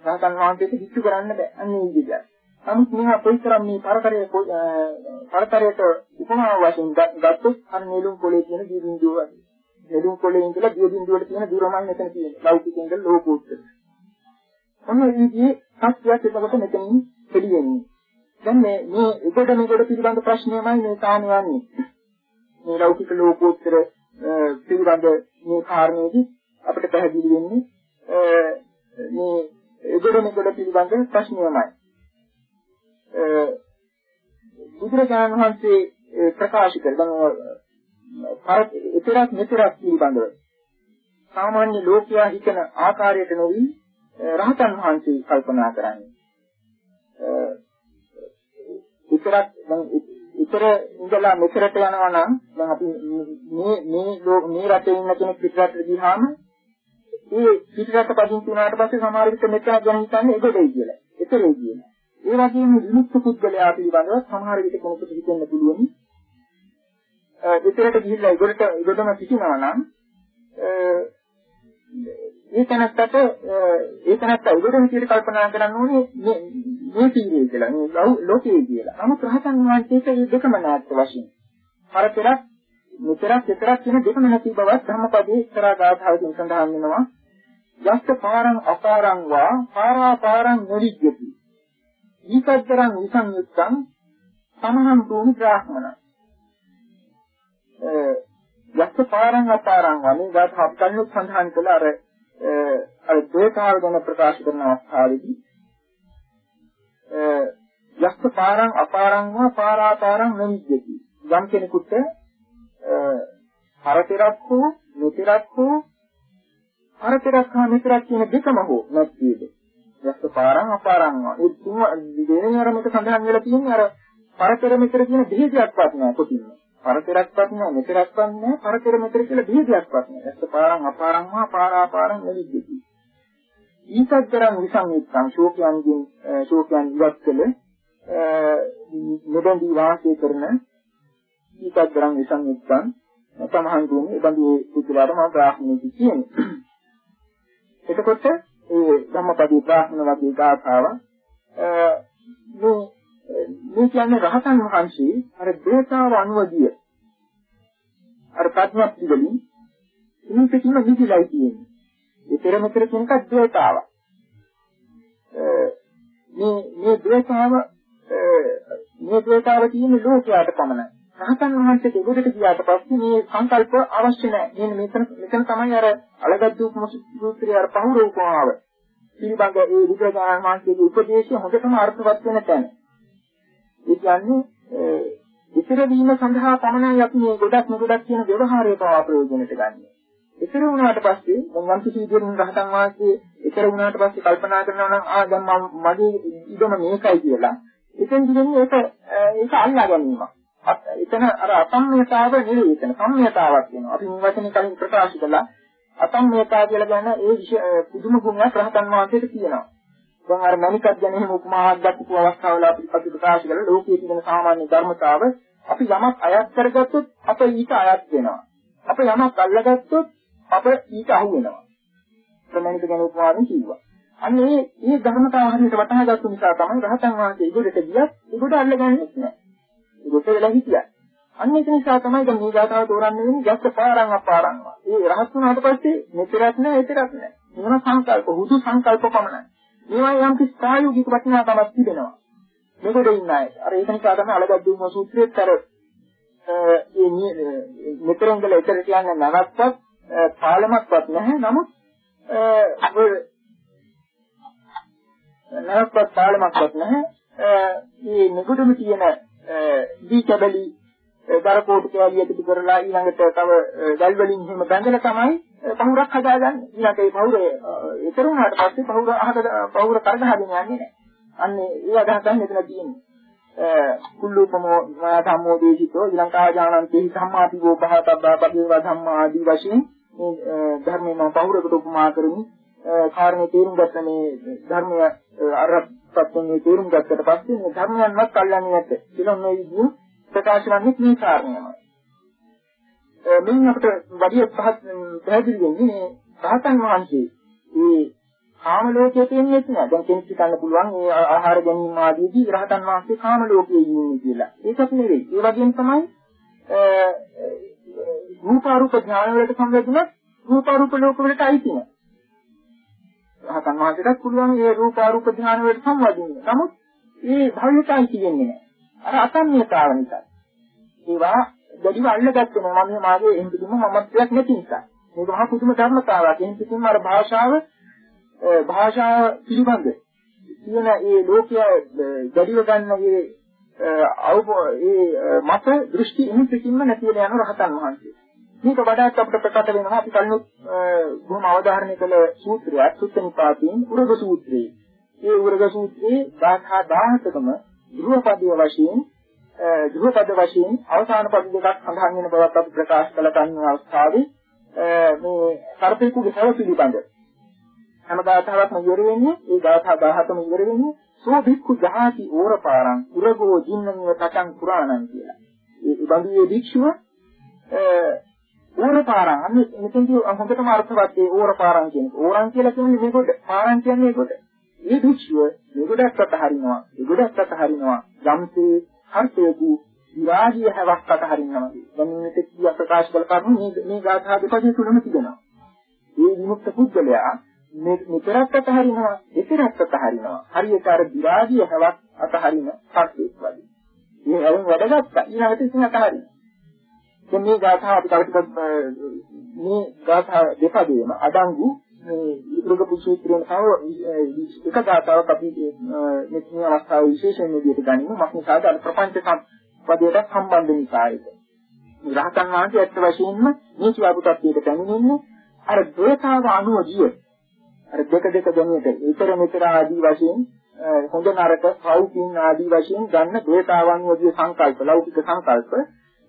රහතන් වහන්සේට කිච්චු කරන්න බෑ. අන්නේ විදිහට. නමුත් මේවා කොයිතරම් මේ පරතරයේ පරතරයට උපමාව වශයෙන් ගත්තොත් අර නෙළුම් පොලේ තියෙන දී බිඳුව වගේ. නෙළුම් පොලේ ඉඳලා දී බිඳුවට තියෙන දුරමයි මෙතන තියෙන්නේ. ලෞකිකෙන්ද ලෝකෝත්තර. ඔන්න මේ විදිහේ සත්‍යයක් එතකොට මෙතනින් පිළිගන්නේ. දැන් මේ මේ උඩ මෙගොඩ පිළිබඳ ප්‍රශ්නයමයි මේ සාහනවන්නේ. මේ ලෞකික ලෝකෝත්තර පිළිබඳ මේ කාරණේදී අපිට පැහැදිලි වෙන්නේ මේ උඩ මෙගොඩ පිළිබඳ ප්‍රශ්නයමයි. බුදුරජාණන් වහන්සේ ප්‍රකාශ කරනවා පරතරක් මෙතරක් පිළිබඳව සාමාන්‍ය ලෝකයා හිතන ආකාරයට නොවි රහතන් වහන්සේ කල්පනා කරන්නේ. විතරක් දැන් ඉතර ඉඳලා මෙතරට යනවා නම් දැන් අපි මේ මේ මේ රටේ ඉන්න කෙනෙක් පිටරට ගියාම ඒ පිටරට පදිංචි වුණාට පස්සේ සමහර විට මෙතන ගැන හිතන්නේ එගොඩේ කියලා. එතරේ කියලා. ඒ වගේම විමුක්ත පුද්ගලයා පිළිබඳව සමහර විට කෙනෙකුට හිතෙන්න පුළුවන්. ඉතරට ගිහිල්ලා එගොඩට එගොඩම සිටිනවා නම් ඒ තැනත්තට ඒ තැනත්ත එගොඩ විදියට කල්පනා කරන්න ඕනේ මේ මේ තීරේ කියලා මේ ලෝකයේ කියලා. නමුත් රහතන් වහන්සේට මේ දෙකම නැත්ත වශයෙන්. පරතරක් මෙතරක් විතරක් කියන දෙකම නැති බවත් ධම්මපදයේ ඉස්සරහා ගාථාවකින් සඳහන් වෙනවා. යස්ත පාරං අපාරං වා පාරා පාරං නොවිජ්ජති. ඊකතරං විසංයුක්තං සමහං තුමි බ්‍රාහ්මණ. යස්ත පාරං අපාරං වා මේ ගාථා අපකල්නුත් සඳහන් කළ අර අර දේකාර ගැන ප්‍රකාශ කරන අවස්ථාවේදී යස්ස පාරං අපාරං වා පාරාපාරං නොවිද්‍යති. යම් කෙනෙකුට හරතරක් හෝ මෙතරක් හෝ හරතරක් හා මෙතරක් කියන දෙකම හෝ නැත්නම් යස්ස පාරං අපාරං වා ඒ තුන දෙවෙනි අරමුණට සඳහන් වෙලා තියෙන්නේ අර පරතර මෙතර කියන දෙහිදයක්වත් නෑ කොටින්ම. පරතරක්වත් නෑ මෙතරක්වත් නෑ පරතර මෙතර කියලා දෙහිදයක්වත් නෑ යස්ස පාරං අපාරං වා පාරාපාරං නොවිද්‍යති ඊසද්දරං විසංයුක්තං ශෝකයන්ගෙන් ශෝකයන් ඉවත් කළ නොබඳී වාසය කරන ඊසද්දරං විසංයුක්තං සමහන් දුන්නේ බඳු පුදුලාට මම ප්‍රාර්ථනා කියන්නේ. එතකොට ඒ ධම්මපදී ප්‍රාර්ථනා වගේ ගාථාව මේ මේ කියන්නේ රහතන් වහන්සේ අර දේශාව අනුවදිය අර ප්‍රඥප්ති වලින් ඉන්නේ කිසිම නිදිලයි කියන්නේ. ඊතර මෙතර කියන එක ද්වේතාව. මේ මේ ද්වේතාව මේ ද්වේතාව තියෙන ලෝකයට පමණයි. රහතන් වහන්සේට ඒකට ගියාට පස්සේ මේ සංකල්ප අවශ්‍ය නැහැ. මෙන්න මෙතන මෙතන තමයි අර අලගද්දූප සූත්‍රයේ අර පහුර උපමාව. පිළිබඳ ඒ බුදුරජාණන් වහන්සේගේ උපදේශය හොඳටම අර්ථවත් වෙන තැන. ඒ කියන්නේ ඉතර වීම සඳහා පමණයි අපි මේ ගොඩක් නොගොඩක් කියන ව්‍යවහාරය පවා ප්‍රයෝජනට ගන්නෙ. ඉතර වුණාට පස්සේ මම යම් කිසි විදිහකින් රහතන් වහන්සේ ඉතර වුණාට පස්සේ කල්පනා කරනවා නම් ආ දැන් මම මගේ ඉදම මේකයි කියලා. එතෙන් කියන්නේ ඒක ඒක අල්ලා ගැනීමක්. එතන අර අසම්මියතාව නෙවෙයි එතන සම්මියතාවක් වෙනවා. අපි මේ වචනේ කලින් ප්‍රකාශ කළා. අසම්මියතාව කියලා කියන ඒ පුදුම ගුණයක් රහතන් වහන්සේට තියෙනවා. දැන් අර මණිකක් ගැන එහෙම උපමාවක් දක්වපු අවස්ථාවල අපි අපි ප්‍රකාශ කළා ලෝකයේ තියෙන සාමාන්‍ය ධර්මතාව අපි යමක් අයත් කරගත්තොත් අප ඊට අයත් වෙනවා. අප යමක් අල්ලගත්තොත් අප ඊට අහු වෙනවා. ප්‍රමාණික ගැන උපමාවෙන් කිව්වා. අන්න මේ මේ ධර්මතාව හරියට වටහා ගත්ත නිසා තමයි රහතන් වහන්සේ ඉගොඩට ගියත් ඉගොඩ අල්ලගන්නේ නැහැ. ඉගොඩ වෙලා හිටියා. අන්න ඒක නිසා තමයි දැන් මේ ගාතාව තෝරන්නේ වෙන්නේ යස්ස පාරං අපාරං. ඒ රහත් වුණාට පස්සේ මෙතරක් නැහැ එතරක් නැහැ. මොන සංකල්ප හුදු සංකල්ප පමණයි. මේවා යම් කිසි ප්‍රායෝගික වටිනාකමක් තිබෙනවා. මේකද ඉන්න අය. අර ඒක නිසා තමයි අලගද්දුම සූත්‍රයේත් අර ඒ මෙතරංගල එතර කියන්නේ නැවත්වත් පාලමක්වත් නැහැ. නමුත් නැවත්වත් පාලමක්වත් නැහැ. මේ නිකුඩම තියෙන දී කැබලි දරකෝටු කැලිය පිටු කරලා ඊළඟට තව ගල් වලින් එහෙම බැඳලා තමයි පහුරක් හදාගන්නේ. ඊළඟට ඒ පහුර ඉතර වුණාට පස්සේ පහුර අහක පහුර කරගහගෙන යන්නේ නැහැ. අන්නේ ඒ අදහසක් මෙතන තියෙන්නේ. කුල්ලූපමෝ ධම්මෝ දේශිතෝ ඊළඟා ඥානන්තේ ධම්මාපිවෝ පහතබ්බා පදේවා ධම්මා ආදී වශයෙන් මේ ධර්මයේ මම පහුරකට උපමා කරමි. කාරණේ තේරුම් ගන්න මේ ධර්මය අරපත්තුනේ තේරුම් ගත්තට පස්සේ මේ ධර්මයන්වත් අල්ලන්නේ නැත. කියලා මේ විදිහ ප්‍රකාශ කරන්නේ මේ කාරණයමයි. මෙන්න අපිට වැඩි පහත් පැහැදිලි වෙන්නේ මේ රහතන් වහන්සේ මේ කාම ලෝකයේ තියෙන්නේ නැහැ. දැන් කෙනෙක් හිතන්න පුළුවන් මේ ආහාර ගැනීම ආදීදී රහතන් වහන්සේ කාම ලෝකයේ ඉන්නේ කියලා. ඒකත් නෙවෙයි. ඒ වගේම තමයි රූපාරූප ඥාන වලට සම්බන්ධුනත් රූපාරූප ලෝක වලට අයිති නෑ. රහතන් වහන්සේටත් පුළුවන් මේ රූපාරූප ඥාන වලට සම්බන්ධ වෙන්න. නමුත් මේ භවයටයි කියන්නේ නෑ. අර අසම්මියතාව නිසා. ඒවා දෙවිව අල්ලගත්තේ නෑ මම මාගේ එහෙම කිසිම මමත්වයක් නැති නිසා. මේක මහා පුදුම ධර්මතාවයක්. එහෙම කිසිම අර භාෂාව භාෂාව පිළිබඳ කියන ඒ ලෝකයේ දෙවිව ගන්න මේ ඒ මත දෘෂ්ටි ඉනිසිකින්ම නැති වෙලා යන රහතන් වහන්සේ. මේක වඩාත් අපිට ප්‍රකට වෙනවා අපි කලින් බොහොම අවධාරණය කළ සූත්‍රයක් සුත්තනිපාතයෙන් උරග සූත්‍රයේ. ඒ උරග සූත්‍රයේ ගාථා 17කම ධ්‍රුවපදයේ වශයෙන් ධ්‍රුවපද වශයෙන් අවසාන පද දෙකක් සඳහන් වෙන බවත් අපි ප්‍රකාශ කළ ගන්න අවස්ථාවේ මේ සර්පේකුගේ හැව පිළිබඳ හැම ගාථාවක්ම ඉවර වෙන්නේ ඒ ගාථා 17ම ඉවර වෙන්නේ සෝ භික්ඛු ජහාති ඕරපාරං උරගෝ ජින්නමිව තටං පුරාණං කියලා. ඒ බඳුයේ භික්ෂුව ඕරපාරං අන්න මෙතනදී හොඳටම අර්ථවත් ඒ ඕරපාරං කියන්නේ. ඕරං කියලා කියන්නේ මේකට පාරං කියන්නේ මේකට. ඒ භික්ෂුව මේකටත් අතහරිනවා. ඒකටත් අතහරිනවා. යම්සේ හර්තේකු විරාගිය හැවක් අතහරිනවා. දැන් මේක කිය ප්‍රකාශ කළ කරුණු මේ මේ ගාථා දෙපදේ තුනම තිබෙනවා. මේ විමුක්ත පුද්ගලයා මේ මෙතරක් අතහරිනවා, එතරක් අතහරිනවා. හරියට අර විරාගිය හැවක් අතහරින සත්‍යයක් වගේ. මේ හැවෙන් වැඩගත්තා. ඊළඟට ඉතින් අතහරිනවා. දැන් මේ ගාථා අපි තව ටිකක් මේ ගාථා දෙපදේම අඩංගු මේ ඉරුගපු සූත්‍රයෙන් තව එක ගාථාවක් අපි මේ අවස්ථාවේ විශේෂයෙන් විදිහට ගනිමු. මක්නිසාද අර ප්‍රපංච පදයට සම්බන්ධ නිසා ඒක. රහතන් වහන්සේ ඇත්ත වශයෙන්ම මේ කියපු තත්ත්වයට පැමිණෙන්නේ අර ද්වේතාව අනුව ගිය අර දෙක දෙක ගැනීමට ඊතර මෙතර ආදී වශයෙන් හොඳ නරක සෞඛ්‍යීන් ආදී වශයෙන් ගන්න ද්වේතාව අනුව ගිය සංකල්ප ලෞකික සංකල්ප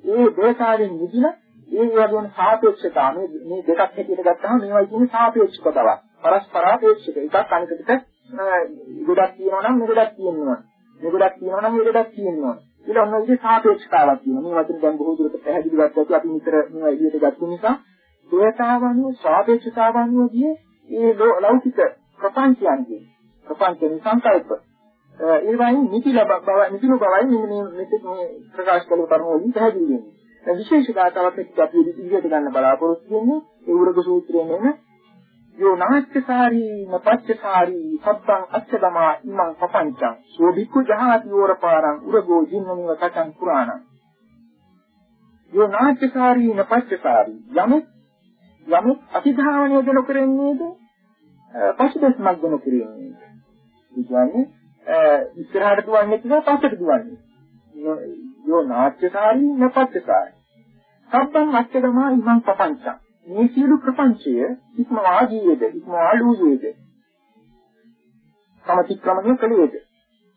ඒ ද්වේතාවෙන් නිදිලා ඒ වගේම සාපේක්ෂතාව මේ මේ දෙකක් හැටියට ගත්තාම මේවා කියන්නේ සාපේක්ෂක බවක් පරස්පරාපේක්ෂක එකක් අනිකට ගොඩක් තියෙනවා නම් මෙගොඩක් තියෙනවා මෙගොඩක් තියෙනවා නම් මෙගොඩක් තියෙනවා ඊළ ඔන්න ඉතින් සාපේක්ෂතාවක් තියෙනවා. මේ වචන දැන් බොහෝ දුරට පැහැදිලිවත් ඇති අපි නිතර මේවා එළියට ගත්ත නිසා ද්වේතාවන්ව සාපේක්ෂතාවන්වදී ඒ ලෞකික ප්‍රපංචයන්ගේ ප්‍රපංච සංකල්ප ඒ වයින් නිති ලබ බව නිතිනු බවයි මේ මේ ප්‍රකාශ කළ කරුණු වලින් පැහැදිලි වෙන්නේ. විශේෂ ගාතාවක් එක්ක අපි ඉදිරියට ගන්න බලාපොරොත්තු වෙන්නේ ඒ උරග සූත්‍රයෙන් එන යෝ නාච්චසාරී නපච්චසාරී සබ්බං අච්චදමා ඉමං පපංචං සෝ බික්ඛු ජහාති යෝරපාරං උරගෝ ජින්නමිව සතං පුරාණං යෝ නාච්චසාරී නපච්චසාරී යමෙක් යමෙක් අතිධාවනය දන කරන්නේද පසුබස්මක් දන කරන්නේ කියන්නේ ඉස්සරහට දුවන්නේ කියලා පස්සට දුවන්නේ යෝ නාච්චසාරී නපච්චසාරී සබ්බං අච්චදමා ඉමං පපංචං මේ සියලු ප්‍රපංචය ඉක්මවා ගියේද ඉක්මවා ලූයේද සමතික්‍රමණය කළේද?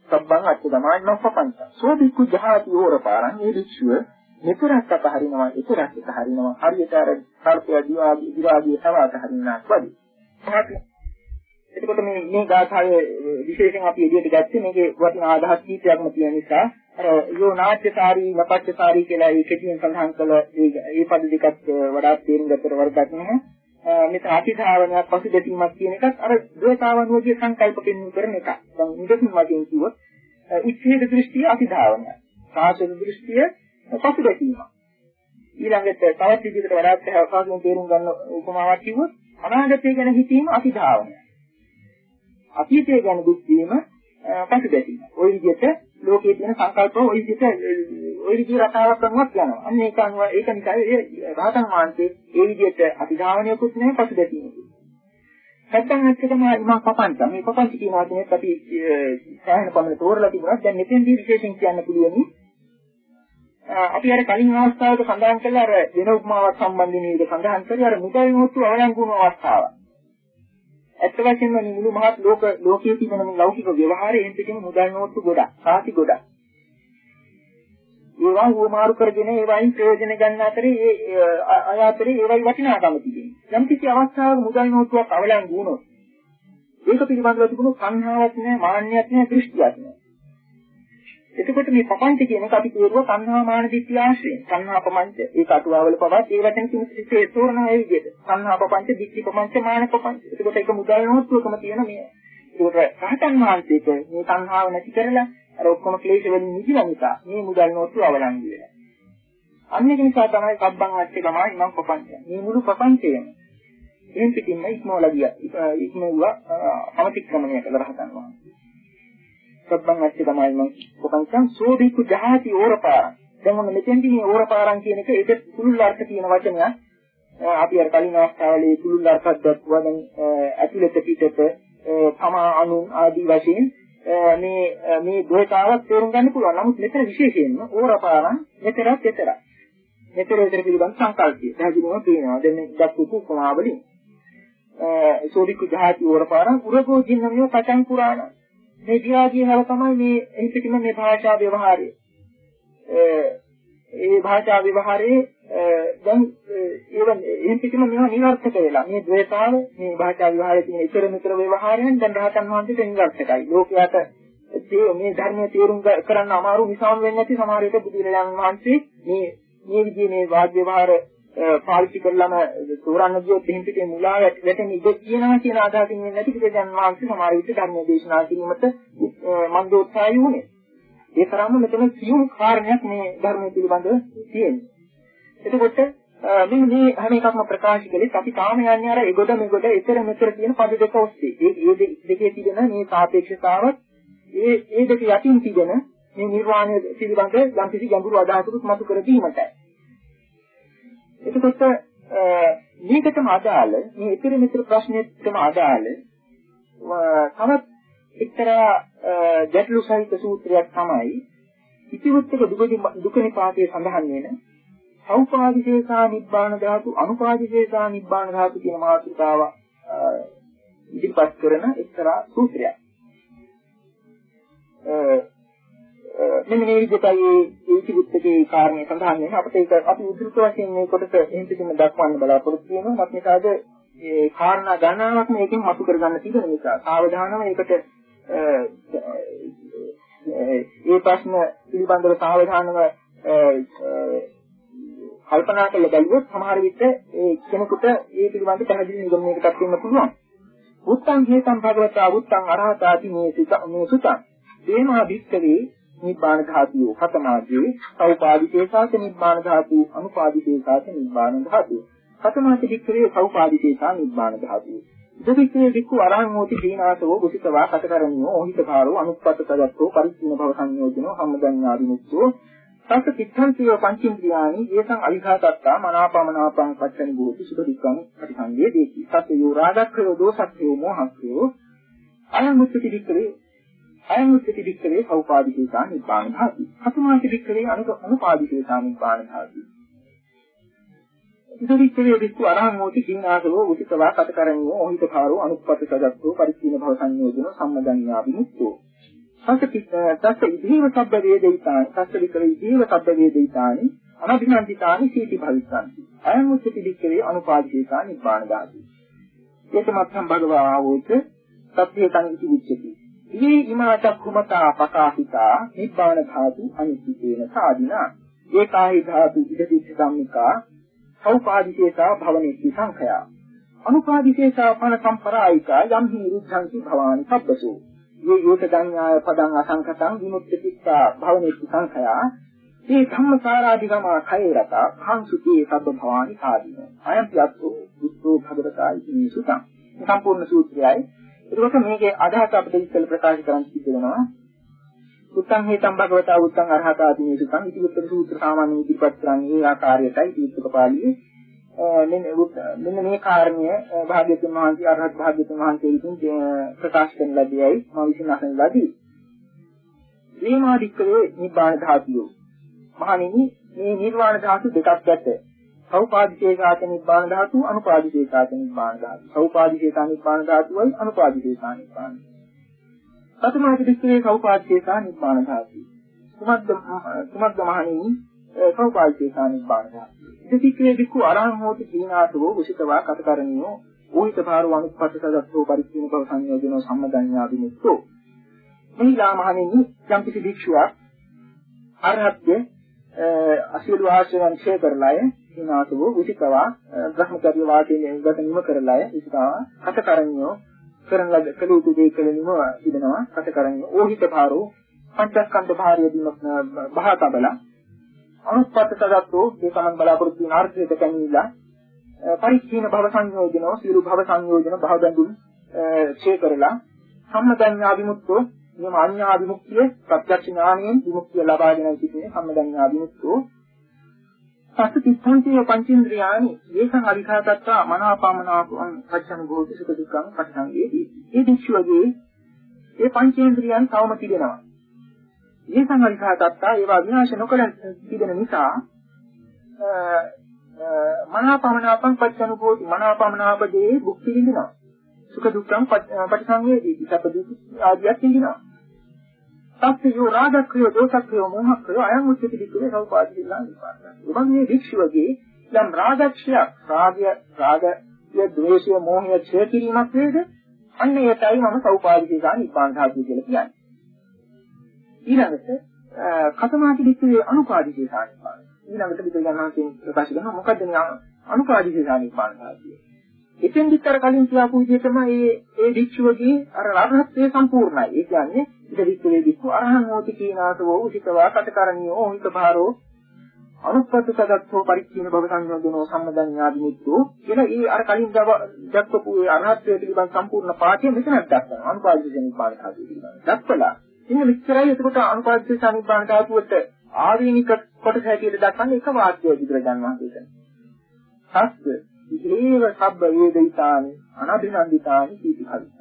සබ්බං අච්චදමා ඉමං පපංචං සෝ බික්කු ජහාති ඕරපාරං මේ භික්ෂුව මෙතරක් අතහරිනවා එතරක් අතහරිනවා. හරියට අර සර්පය දිවාගේ තව අතහරිනාක් වගේ. එතකොට මේ මේ ගාථාවේ විශේෂයෙන් අපි එළියට ගත්තේ මේකේ වටිනා අදහස් කීපයක්ම තියෙන නිසා අර යෝ නාට්‍යකාරී නපච්චකාරී කියලා ඒ කෙටියෙන් සඳහන් කළ ඒ පද දෙකත් වඩාත් තේරුම් ගන්නට වරදක් නැහැ. මෙතන අතිධාවනයක් පසුබැසීමක් කියන එකත් අර ද්වේතාවනුවගේ සංකල්ප පෙන්වු කරන එකක්. දැන් ඉඳින් වශයෙන් කිව්වොත් උච්ඡේද දෘෂ්ටිය අතිධාවනය. සාසන දෘෂ්ටිය පසුබැසීම. ඊළඟට තවත් විදිහකට වඩාත් සාසන තේරුම් ගන්න උපමාවක් කිව්වොත් අනාගතය ගැන හිතීම අතිධාවනය. අතීතය ගැන දුක් වීම පසුබැසීම. ওই විදිහට ලෝකයේ තියෙන සංකල්ප ওই විදිහට ওই විදිහ රටාවක් කරනවත් යනවා. අන්න ඒක අනුව ඒක නිකයි ඒ රහතන් වහන්සේ ඒ විදිහට අතිධාවනයකුත් නැහැ පසුබැසීමකුත්. නැත්තම් ඇත්තටම ඉමා පපංච මේ පපංච කියන වචනේත් අපි සාහන පමණ තෝරලා තිබුණා. දැන් මෙතෙන්දී විශේෂයෙන් කියන්න පුළුවනි. අපි අර කලින් අවස්ථාවක සඳහන් කළා අර වෙන උපමාවක් සම්බන්ධයෙන් නේද සඳහන් කරේ අර මුදල් නෝට්ටු අවලංගුන අවස්ථාව. ඇත්ත වශයෙන්ම මේ මුළු මහත් ලෝක ලෝකයේ තිබෙන මේ ලෞකික ව්‍යවහාරයෙන් පිටින් මුදල් නෝට්ටු ගොඩක්, සාති ගොඩක්. ඒවා උවමාරු කරගෙන ඒවායින් ප්‍රයෝජන ගන්න අතරේ ඒ අය අතරේ ඒවයි වටිනාකම තිබෙනවා. යම් කිසි අවස්ථාවක මුදල් නෝට්ටුවක් අවලංගු වුණොත් ඒක පිළිබඳව තිබුණු සංහාවක් නැහැ, මාන්නයක් නැහැ, දෘෂ්ටියක් නැහැ. එතකොට මේ පපංච කියන එක අපි කියනවා සංහා මාන දිට්ඨිය ආශ්‍රයෙන්. සංහා පපංච ඒක අටුවාවල පවත් ඒ වචන කිසිසේ තෝරන ඒ විදිහට. සංහා පපංච දිට්ඨි පපංච මාන පපංච. එතකොට ඒක මුදල් නෝත්තුවකම තියෙන මේ. ඒකට රහතන් වහන්සේට මේ සංහාව නැති කරලා අර ඔක්කොම ක්ලේශ වලින් නිදිලා නිසා මේ මුදල් නෝත්තුව අවලංගු වෙනවා. අන්න ඒක නිසා තමයි සබ්බං අච්චේ තමයි මම පපංච. මේ මුළු පපංචයම එන් පිටින්ම ඉක්මවලා ගියා. ඉක්මවුවා අමතික්‍රමණය කළ රහතන් වහන්සේ. සබ්බං අච්ච තමයි මම කොපංචං සෝදිකු ජහති ඕරපාරං දැන් මොන මෙතෙන්දී මේ ඕරපාරං කියන එක ඒක පුළුල් අර්ථ කියන වචනයක් අපි අර කලින් අවස්ථාවලේ පුළුල් අර්ථයක් දක්වා දැන් ඇතුළත පිටත තමා අනු ආදී වශයෙන් මේ මේ ද්වේතාවක් තේරුම් ගන්න පුළුවන්. නමුත් මෙතන විශේෂයෙන්ම ඕරපාරං මෙතරක් එතරක්. මෙතර විතර පිළිබඳ සංකල්පය. පැහැදිලිවම පේනවා. දැන් මේ දක්වපු උපමාවලින්. සෝදිකු ජාති ඕරපාරං උරගෝ ජින්නමිය පටන් පුරාණ. මේ දියාගේ හැව තමයි මේ එහිපිටිම මේ භාෂා ව්‍යවහාරය. ඒ භාෂා ව්‍යවහාරයේ දැන් ඒව එහිපිටිම මේවා නිවර්තක වෙලා මේ ද්වේතාව මේ භාෂා ව්‍යවහාරයේ තියෙන ඉතර මෙතර ව්‍යවහාරයන් දැන් රහතන් වහන්සේට නිවර්තකයි. ලෝකයට මේ ධර්මයේ තේරුම් කරන්න අමාරු නිසාම වෙන්නේ නැති සමහර විට බුදුරජාණන් වහන්සේ මේ මේ විදිහේ මේ වාග් ව්‍යවහාර පාවිච්චි කරලම තෝරන්න ගියොත් එහෙන් පිටේ මුලා වැටෙන ඉඩ කියනවා කියන අදහසින් වෙන්නේ නැති බුදුරජාණන් වහන්සේ සමහර විට ධර්ම දේශනා කිරීමට මන්දෝත්සාහය වුණේ. ඒ තරම්ම මෙතන සියුම් කාරණයක් මේ ධර්මයේ පිළිබඳව තියෙනවා. එතකොට මේ මේ හැම එකක්ම ප්‍රකාශ කළේ අපි තාම යන්නේ අර එගොඩ මෙගොඩ ඊතර මෙතර කියන පද දෙක ඔස්සේ. ඒ ඒ දෙකේ තිබෙන මේ සාපේක්ෂතාවත් ඒ ඒ දෙක යටින් තිබෙන මේ නිර්වාණය පිළිබඳ යම්කිසි ගැඹුරු අදහසකුත් මතු කර දීමටයි. එතකොට මේකටම අදාළ මේ ඊතර මෙතර ප්‍රශ්නෙටම අදාළ තවත් එක්තරා ගැටලු සහිත සූත්‍රයක් තමයි ඉතිවුත්තක දුක නිපාතයේ සඳහන් වෙන සෞපාදිශේෂා නිබ්බාන ධාතු අනුපාදිශේෂා නිබ්බාන ධාතු කියන මාතෘකාව ඉදිරිපත් කරන එක්තරා සූත්‍රයක්. මෙන්න මේ විදිහටයි ඒ ඉතිවුත්තකේ කාරණේ සඳහන් වෙන්නේ අපිට ඒක අපි උද්දෘත වශයෙන් මේ කොටස එහෙම පිටින්ම දක්වන්න බලාපොරොත්තු වෙනවා. මත් නිසාද ඒ කාරණා ගණනාවක් මේකෙන් මතු කරගන්න තියෙන නිසා සාවධානව ඒකට ඒ ප්‍රශ්න පිළිබඳව සාවධානව කල්පනා කරලා බැලුවොත් සමහර විට ඒ කෙනෙකුට ඒ පිළිබඳ පැහැදිලි නිගමනයකටත් වෙන්න පුළුවන්. උත්තං හේතං භගවතා උත්තං අරහතාති මේ සිත මේ සුතං. තේමා වික්කවේ නිබ්බාන ධාතුව කතමාදී සෞපාදිකේසාත නිබ්බාන ධාතු අනුපාදිකේසාත නිබ්බාන ධාතු. කතමාති වික්කවේ සෞපාදිකේසා නිබ්බාන ධාතු. දෙවිකේ වික්ඛු අරහං හෝති දීනාසෝ බුතිකවා කතකරණියෝ ඕහිතකාරෝ අනුප්පත්තගතෝ පරිච්ඡින්න භව සංයෝජනෝ සම්මදඤ්ඤාදි මුක්ඛෝ තස්ස චිත්තන්තිව පංචේන්ද්‍රියානි ඒසං අවිඝාතත්තා මනාපමනාපං පච්චනි භූති සුඛ දුක්ඛං පටිසංවේ දේති. තස්ස යෝ රාගක්ඛයෝ දෝසක්ඛයෝ මොහක්ඛයෝ අයං උච්චති වික්‍රේ අයං උච්චති වික්‍රේ සෞපාදිකේසා නිබ්බාන ධාති. අතුමාති වික්‍රේ අනුපාදිකේසා නිබ්බාන ධාති. ඉදිරික්කේ වික්ඛු අරහං හෝති කිංආසලෝ උසිතවා කතකරණියෝ ඕහිත භාරෝ අනුප්පත්ත සජත්තෝ පරිච්ඡින්න භව සංයෝජන සම්මදඤ්ඤා විමුක්තෝ තස්ස ඉදීව සබ්බ වේදිතානි තස්ස විකර ඉදීව සබ්බ වේදිතානි අනභිනන්දිතානි සීති භවිස්සanti අයං උච්චති වික්කවේ අනුපාදිකේසා නිබ්බාන දාති ඒකමත්සම් භගවා ආවෝච සත්‍යයන් ඉති උච්චති ඊ ඉමා චක්ඛුමතා පකාහිතා නිබ්බාන ධාතු අනිත්‍යේන සාදිනා ඒකාහි ධාතු ඉදති සම්මිකා සෞපාදිකේසා භවනේති සංඛයා. අනුපාදිකේසා පන සම්පරායිකා යම් හි රුද්ධංති භවානි සබ්බසෝ. මේ යෝත සංඥාය පදං අසංකතං විමුක්ති චිත්තා භවනේති සංඛයා. මේ ධම්මසාරාධිගම කය රත භාංසුතේ සබ්බ භවානි ආදීන අයම් පියත්තු බුද්ධෝ භගවතයි මේ සුතං. සම්පූර්ණ සූත්‍රයයි එතකොට මේකේ අදහස අපිට ඉස්සෙල් ප්‍රකාශ කරන්න සිද්ධ වෙනවා උත්තං හේතම් භගවතා උත්තං අරහතාදී මේ සුතං ඉතිවිතර සූත්‍ර සාමාන්‍ය ඉදිරිපත් කරන්නේ ඒ ආකාරයටයි දීපක පාළියේ මෙන්න මේ කාරණය භාග්‍යතුන් වහන්සේ අරහත් භාග්‍යතුන් වහන්සේ විසින් ප්‍රකාශ කරන ලැබෙයි මම විසින් අසන ලදී. මේමාදික්කවේ නිබ්බාන ධාතුව. මහණෙනි මේ නිර්වාණ ධාතු දෙකක් ඇත. සෞපාදිකේකාත නිබ්බාන ධාතු අනුපාදිකේකාත නිබ්බාන ධාතු. සෞපාදිකේකා නිබ්බාන ධාතුවයි අනුපාදිකේකා නිබ්බාන. සතමාදික්කවේ සෞපාදිකේකා නිබ්බාන ධාතු. කුමද්ද කුමද්ද මහණෙනි සෞපාදිකේකා නිබ්බාන ධාතු. ඉතිසිකේ විකු අරහං හෝති කීනාතෝ උසිතවා කතකරණියෝ ඌහිත භාරව අනුපස්සසගතෝ පරිච්ඡින බව සංයෝජනෝ සම්මදඤ්ඤා විමුක්තෝ මෙහිලා මහණෙනි යම් කිසි භික්ෂුවක් අරහත්ය අසීල වාසයන් ක්ෂය කරලාය කීනාතෝ උසිතවා බ්‍රහ්මචර්ය වාදයෙන් ගත නිම කරලාය. උසිතවා කතකරණියෝ කරන ලද කළ යුතු දේ කළ නිම තිබෙනවා කතකරණියෝ ඌහිත භාරෝ පංචස්කන්ධ භාරය දිනක් බහතබලා අනුත්පත්ත සදත්තෝ මේ සමන් බලාපොරොත්තු වෙන ආර්ථික කැණීලා පරිච්ඡේන භව සංයෝජනෝ සියලු භව සංයෝජන භව බඳුන් ඡේ කරලා සම්මදඤ්ඤා විමුක්තෝ නියම අඤ්ඤා විමුක්තිය ප්‍රත්‍යක්ෂ ඥානයෙන් විමුක්තිය ලබාගෙන සිටින සම්මදඤ්ඤා විමුක්තෝ සත්‍ය තිස්සන්තිය පංචේන්ද්‍රයානි ඒකං අධිකාරත්තා මනාපමනාපං පච්චන භෝති සුඛ දුක්ඛං පටිසංවේදී. මේ දික්ෂුවගේ ඒ පංචේන්ද්‍රියන් තවම තිබෙනවා. මේ සංහරිකාතත්තා ඒවා විනාශ නොකර තිබෙන නිසා මනාපමනාපං පච්චනුභෝති මනාපමනාපදී භුක්ති විඳිනවා. සුඛ දුක්ඛං පටිසංවේදී සැප දුක් ආදියක් විඳිනවා. සත්‍යෝ රාගක්ඛයෝ දෝෂක්ඛයෝ මෝහක්ඛයෝ අයං උච්චති වික්‍රේ සෞපාදීලා නිපාතයි. උබන් මේ වික්ෂුවගේ යම් රාගක්ෂයක් රාගය රාගය ද්වේෂය මෝහය ඡය කිරීමක් වේද අන්න ඒකයි මම සෞපාදීලා නිපාත ධාතුව කියලා කියන්නේ. ඊළඟට කතමාති වික්‍රේ අනුපාදීලා නිපාත. ඊළඟට බුදුගණන් ප්‍රකාශ කරනවා මොකද්ද මේ අනුපාදීලා නිපාත ධාතුව. එතෙන්දිත් අර කලින් කියපු විදිහටම ඒ ඒ වික්ෂුවගේ අර රහත්ත්වය සම්පූර්ණයි. ඒ කියන්නේ ඉද වික්ෂුවේ වික්ෂු අරහං හෝති කීනාසෝ උසිතවා කටකරණියෝ හිත භාරෝ අනුප්පත්ත සදත්තෝ පරිච්ඡින භව සංයෝජනෝ සම්මදඤ්ඤාදි මිත්‍රෝ කියලා ඒ අර කලින් දක්වපු ඒ අරහත්ත්වය පිළිබඳ සම්පූර්ණ පාඨය මෙතනක් දක්වනවා. අනුපාදිත නිපාන ධාතුව පිළිබඳ. දක්වලා ඉන්න විස්තරය එතකොට අනුපාදිත නිපාන ධාතුවට ආවේනික කොටස හැටියට දක්වන්නේ එක වාක්‍යය විතරජන් වහන්සේ. සස්ස ඉදේව සබ්බ වේදිතානි අනබිනන්දිතානි කීති කවිතා.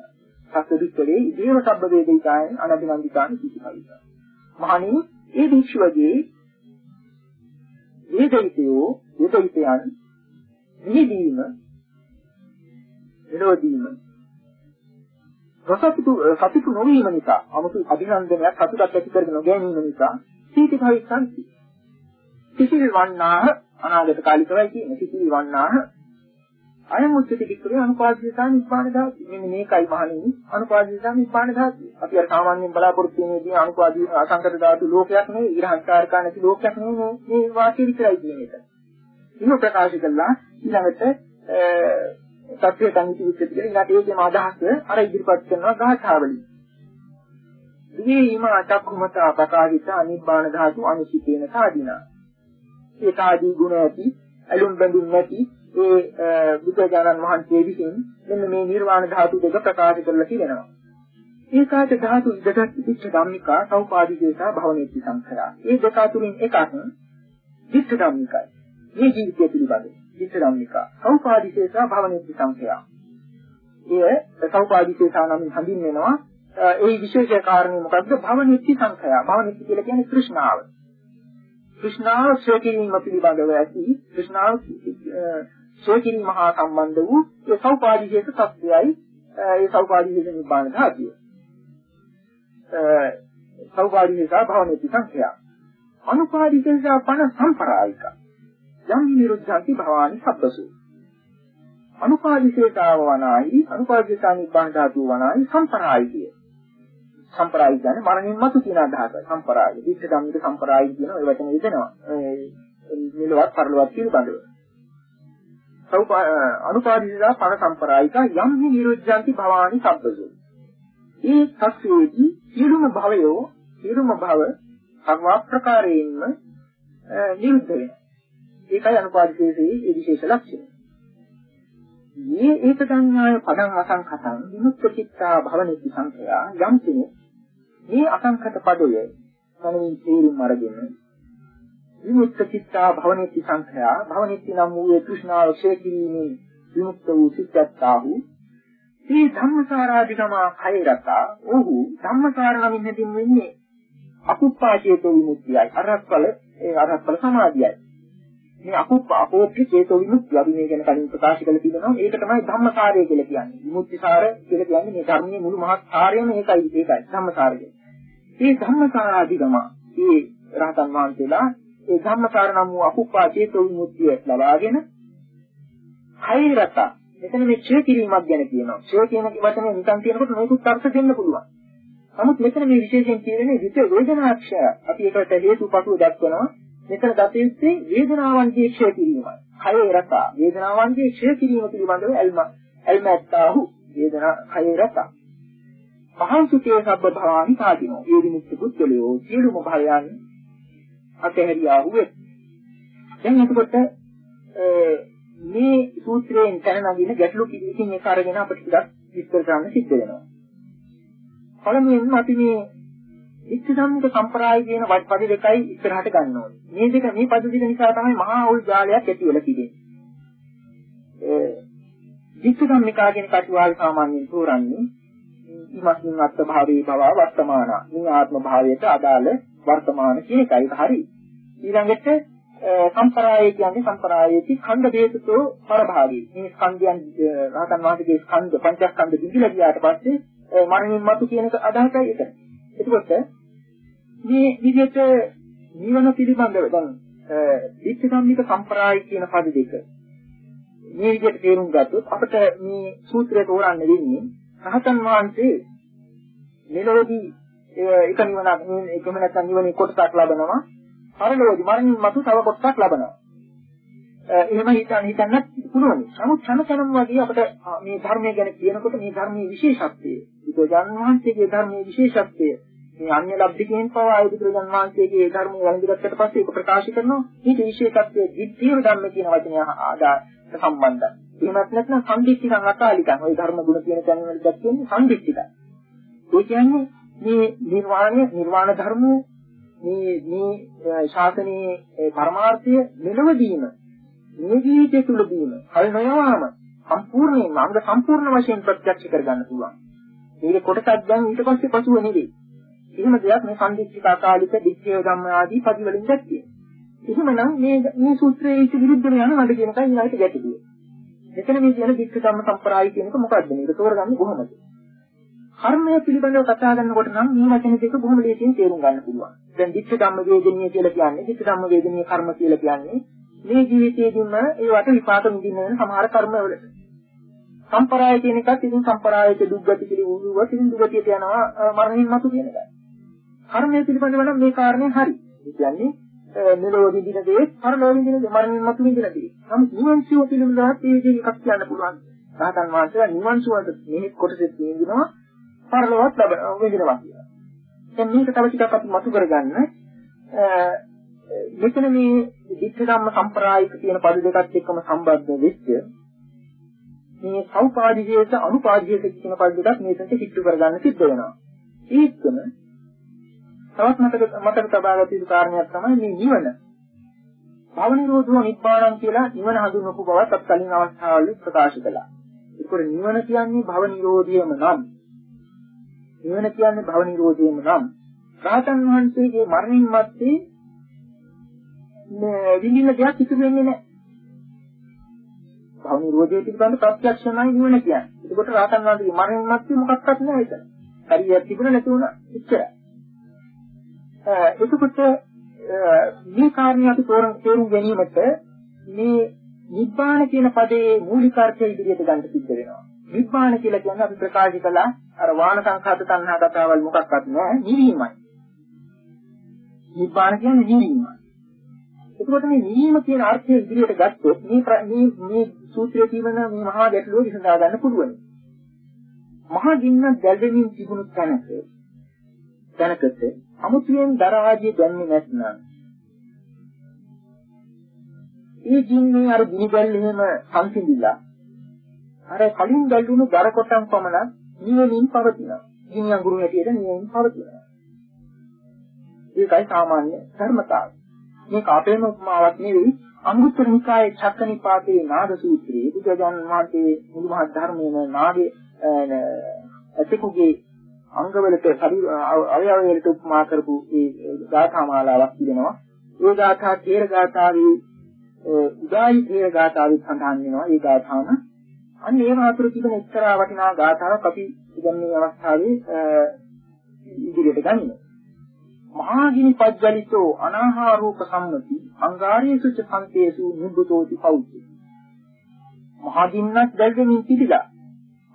සත්‍යදික්කලේ ඉදේව සබ්බ වේදිතානි අනබිනන්දිතානි කීති කවිතා. මහණෙනි ඒ භික්ෂුවගේ වේදිතයෝ වේදිතයන් නිදීම විරෝධීම රසපුතු සතුටු නොවීම නිසා 아무තු අභිනන්දනයක් සතුටක් ඇති කරගෙන නොගැනීම නිසා සීති භවිස්සන්ති. සිසිල් වන්නාහ අනාගත කාලිකවයි කියන්නේ සිසිල් වන්නාහ අයම් උච්චති වික්‍රේ අනුපාදිතා නිබ්බාන ධාතු. මෙන්න මේකයි මහණෙනි අනුපාදිතා නිබ්බාන ධාතු. අපි අර සාමාන්‍යයෙන් බලාපොරොත්තු වෙනේදී අනුපාදී අසංකත ධාතු ලෝකයක් නෙවෙයි ඉරහංකාරකා නැති ලෝකයක් නෙවෙයි මේ වාක්‍ය විතරයි කියන එක. ඉන්න ප්‍රකාශ කළා ඊළඟට සත්‍ය සංහිති විච්ඡේද කියලා ඊට ඒකේම අදහස අර ඉදිරිපත් කරනවා ගාථාවලින්. දීම අචක්ඛුමත අපකාරිත අනිබ්බාන ධාතු අනිසිතේන සාදීනා. ඒකාදී ගුණ ඇති අලුම් බඳුන් නැති ඒ බුදුරජාණන් වහන්සේ විසින් මෙන්න මේ නිර්වාණ ධාතු දෙක ප්‍රකාශ කරලා තියෙනවා. ඒකාට ධාතු දෙකක් පිච්ච ධම්මිකා සෞපාදිකේසා භවනේති සංඛරා. ඒ දෙක අතුරින් එකක් පිච්ච ධම්මිකයි. මේ ජීවිතය පිළිබඳ පිච්ච ධම්මිකා සෞපාදිකේසා භවනේති සංඛරා. එය සෞපාදිකේසා නම් හඳුන්වනවා ඒ විශේෂ කාරණේ මොකද්ද? භවනිත්‍ය සංඛයා. භවනිත්‍ය කියලා කියන්නේ තෘෂ්ණාව. තෘෂ්ණාව ශ්‍රේකිරීම පිළිබඳව ඇති තෘෂ්ණාව සෝචින් මහා සම්බන්ධ වූ ඒ සෞපාදීජේක තත්වයයි ඒ සෞපාදීජේක නිබ්බාන ධාතිය. සෞපාදීජේක භවනේති සංඛ්‍යා. අනුපාදීජේක පන සම්පරායික. යම් නිරුද්ධාති භවානි සබ්බසු. අනුපාදීජේකාව වනායි අනුපාදීජේක නිබ්බාන ධාතුව වනායි සම්පරායිකය. සම්පරායි කියන්නේ මරණින් මතු කියන අදහස. සම්පරායි. විච්ඡ ධම්මික සම්පරායි කියන ඒ වචනේ යෙදෙනවා. නිලවත් පරිලවත් පිළිබඳව. අනුපාදිතා පර සම්ප්‍රායික යම් හි නිරුද්ධಂತಿ භවානි සබ්බසෝ. ඒ සත්‍යයේදී සියලුම භවයෝ සියලුම භව සර්වාප්‍රකාරයෙන්ම නිරුද්ධ වෙනවා. ඒකයි අනුපාදිතයේ ඒ විශේෂ ලක්ෂණය. මේ ඒක සංඥාය පදං අසංඛතං විමුක්ත චිත්තා භවනිති සංඛයා යම් කෙනෙක් මේ අසංඛත පදය මනින් තේරුම් අරගෙන විමුක්ත චිත්තා භවනිති සංඛයා. භවනිති නම් වූ තෘෂ්ණාව ක්ෂය කිරීමෙන් විමුක්ත වූ සිත්ත්තාහු මේ ධම්මසාරාධිකම කෛරතා ඔහු ධම්මසාර නමින් හැඳින්වෙන්නේ අකුප්පාචේතෝ විමුක්තියයි. අරහත්ඵල ඒ අරහත්ඵල සමාධියයි. මේ අකුප්පා අපෝක්ඛ චේතෝ විමුක්තිය අපි මේ ගැන කලින් ප්‍රකාශ කළ තිබෙනවා. ඒක තමයි ධම්මසාරය කියලා කියන්නේ. විමුක්තිසාර කියලා කියන්නේ මේ ධර්මයේ මුළු මහත් සාරයම ඒකයි ඒකයි ධම්මසාරය. මේ ධම්මසාරාධිකම මේ රහතන් වහන්සේලා ඒ ධම්මකාර නම් වූ අකුප්පා චේතෝ විමුක්තිය ලබාගෙන හයිරත මෙතන මේ ක්ෂය කිරීමක් ගැන කියනවා. ක්ෂය කියන වචනේ නිකන් කියනකොට මේකුත් අර්ථ දෙන්න පුළුවන්. නමුත් මෙතන මේ විශේෂයෙන් කියන්නේ විච වේදනාක්ෂය. අපි ඒකට හේතුපසුව දක්වනවා. මෙතන දතෙන්නේ වේදනාවන්ගේ ක්ෂය කිරීමයි. හයිරත වේදනාවන්ගේ ක්ෂය කිරීම පිළිබඳව එල්ම එල්මත්තාහු වේදනා හයිරත මහන්සිතේ සබ්බ භවානි සාදිනෝ. ඒ විමුක්ති පුද්ගලයෝ සියලුම භයයන් අතහැරියා වූ දැන් එතකොට මේ සූත්‍රයෙන් තන නගින ගැටලු කිසිම එක අරගෙන අපිට ටිකක් විස්තර කරන්න සිද්ධ වෙනවා. පළමුවෙන්ම අපි මේ ඉච්ඡාසම්මික සම්ප්‍රාය කියන පද දෙකයි ඉස්සරහට ගන්න ඕනේ. මේ දෙක මේ පද දෙක නිසා තමයි මහා අවුල් ජාලයක් ඇති වෙලා තිබෙන්නේ. ඒ ඉච්ඡාසම්මිකා කියන කටුවාල් සාමාන්‍යයෙන් තෝරන්නේ ඉමස්මින් අත්ථ භාවයේ බව වර්තමාන. මේ ආත්ම භාවයට අදාළ වර්තමාන කියන එකයි. ඒක හරි. ඊළඟට සම්ප්‍රාය කියන්නේ සම්ප්‍රායේති ඛණ්ඩ දේශතෝ පරභාගී. මේ ස්කන්ධයන් රහතන් වහන්සේගේ ස්කන්ධ පංචස්කන්ධ දිවිලා ගියාට පස්සේ මරණින් මතු කියන එක අදහසයි ඒක. එතකොට මේ විදිහට නිවන පිළිබඳව දැන් විච්ඡසම්මික සම්ප්‍රාය කියන පද දෙක මේ විදිහට තේරුම් ගත්තොත් අපිට මේ සූත්‍රය තෝරන්න වෙන්නේ රහතන් වහන්සේ මෙලොවදී එක නිවනක් එකම නැත්නම් නිවනේ කොටසක් ලබනවා පරලෝකෙදි මරණින් මතු තව කොටසක් ලබනවා. එහෙම හිතන්න හිතන්නත් පුළුවන්. නමුත් සමතනම් වගේ අපිට මේ ධර්මය ගැන කියනකොට මේ ධර්මයේ විශේෂත්වය, බුදුජානක වහන්සේගේ ධර්මයේ විශේෂත්වය, මේ අන්‍ය ලබ්ධිකයෙන් පවා ආයු බුදුරජාණන් වහන්සේගේ ධර්මය වැළඳගත්තට පස්සේ ඒක ප්‍රකාශ කරනවා. මේක විශේෂත්වයේ දිට්ඨිය ධර්ම කියන වචනය ආදාට සම්බන්ධයි. එහෙමත් නැත්නම් සම්දික්ඛිකං අකාලිකං ওই ධර්ම ගුණ කියන තැන් වල දැක්වෙන්නේ සම්දික්ඛිකයි. ඒ කියන්නේ මේ නිර්වාණය නිර්වාණ ධර්මය මේ මේ ශාසනයේ පරමාර්ථය මෙලවදීම මේ ජීවිතය තුළදීම හල් නොයවාම සම්පූර්ණයෙන්ම අංග සම්පූර්ණ වශයෙන් ප්‍රත්‍යක්ෂ කරගන්න පුළුවන්. මේක කොටසක් දැන් ඊට පස්සේ පසුව නෙවෙයි. එහෙම දෙයක් මේ සම්දිස්තික අකාලික දික්ඛය ධම්ම ආදී පරිවලින් දැක්කේ. එහෙමනම් මේ මේ සූත්‍රයේ ඉති විරුද්ධව යනවද කියන එකයි ඊළඟට ගැටලුව. මෙතන මේ කියන දික්ඛ ධම්ම සම්ප්‍රාය කියන එක මොකක්ද මේක තෝරගන්නේ කොහොමද? කර්මය පිළිබඳව කතා කරනකොට නම් මේ වචන දෙක බොහොම ලේසියෙන් තේරුම් ගන්න පුළුවන්. දැන් ditth ධම්ම වේදනීය කියලා කියන්නේ ditth ධම්ම වේදනීය කර්ම කියලා කියන්නේ මේ ජීවිතයේදීම ඒවට විපාක නිදින්න වෙන සමහර කර්මවලට. සම්පරාය කියන එකත් ඉතින් සම්පරායක දුක්ගති කියලා වුණුවා ඉතින් දුගතියට යනවා මරණින් මතු කියන එකයි. කර්මය පිළිබඳව නම් මේ කාරණේ හරි. ඒ කියන්නේ මෙලොවදී දින දේ පරලොවදී දින දේ මරණින් මතු විඳින දේ. නමුත් නිවන් සුව පිළිබඳව මේ විදිහේ එකක් කියන්න පුළුවන්. රහතන් වහන්සේලා නිවන් සුවට මේ කොටසෙත් කියනවා පරලොවත් ලැබ විඳිනවා කියලා. දැන් මේක තව ටිකක් අපි මතු කරගන්න මෙතන මේ විච්ඡ ධම්ම සම්ප්‍රායික කියන පද දෙකත් එක්කම සම්බන්ධ වෙච්ච මේ සෞපාදිජේස අනුපාදිජේස කියන පද දෙකක් මේකට කිට්ටු කරගන්න සිද්ධ වෙනවා. ඒකම තවත් මතක මතක තබාගත යුතු කාරණයක් තමයි මේ නිවන. භව නිරෝධෝ නිබ්බාණං කියලා නිවන හඳුන්වපු බවත් අපි කලින් අවස්ථාවල ප්‍රකාශ කළා. ඒකෝර නිවන කියන්නේ භව නිරෝධියම නම් නිවන කියන්නේ භව නිරෝධයම නම් රාතන් වහන්සේගේ මරණින් මත්තේ මේ විඳින්න දෙයක් ඉතුරු වෙන්නේ නැහැ. භව නිරෝධය පිළිබඳ ප්‍රත්‍යක්ෂණයි නිවන කියන්නේ. ඒකට රාතන් වහන්සේගේ මරණින් මත්තේ මොකක්වත් නැහැ ඒක. හරියට තිබුණ නැති වුණා. එච්චරයි. එතකොට මේ කාරණේ අපි තේරුම් ගැනීමට මේ නිබ්බාන කියන පදයේ මූලික අර්ථය ඉදිරියට ගන්න සිද්ධ වෙනවා. නිබ්බාන කියලා කියන්නේ අපි ප්‍රකාශ කළා අර වාන සංඛාත තණ්හා කතාවල් මොකක්වත් නෑ නිවීමයි. නිබ්බාන කියන්නේ නිවීමයි. එතකොට මේ නිවීම කියන අර්ථය ඉදිරියට ගත්තොත් මේ මේ මේ සූත්‍රයේ තියෙන මේ මහා ගැටලුව විසඳා ගන්න පුළුවන්. මහා ගින්න දැල්වෙමින් තිබුණු තැනක තැනකට අමුතුවෙන් දරාජිය දැන්නේ නැත්නම් ඒ ගින්නේ අර ගිනි ගැල් එහෙම සංසිඳිලා අර කලින් බැලුණු දර කොටන් පමණ නියමින් පවතිනවා. ගිනි අඟුරු හැටියට නියමින් පවතිනවා. ඒකයි සාමාන්‍ය ධර්මතාවය. මේක අපේම උපමාවක් නෙවෙයි අංගුත්තර නිකායේ චක්කනිපාතේ නාද සූත්‍රයේ බුදුජානක වහන්සේ මුළු මහත් ධර්මයේ නාගේ ඇතෙකුගේ අංගවලට අවයවවලට උපමා කරපු ඒ ගාථා මාලාවක් තිබෙනවා. ඒ ගාථා තේර ගාථාවේ උදායි තේර ගාථාවේ සඳහන් වෙනවා. ඒ ගාථාම අන්න ඒ මාතෘ තිබෙන එක්තරා වටිනා ගාථාවක් අපි දැන් මේ අවස්ථාවේ ඉදිරියට ගන්න. මහා ගිනි පජ්ජලිතෝ අනාහාරූප සම්මති අංගාරේසු ච සංතේසු නිබ්බතෝති පෞච්චි. මහා ගින්නක් දැල්ගෙමින් තිබිලා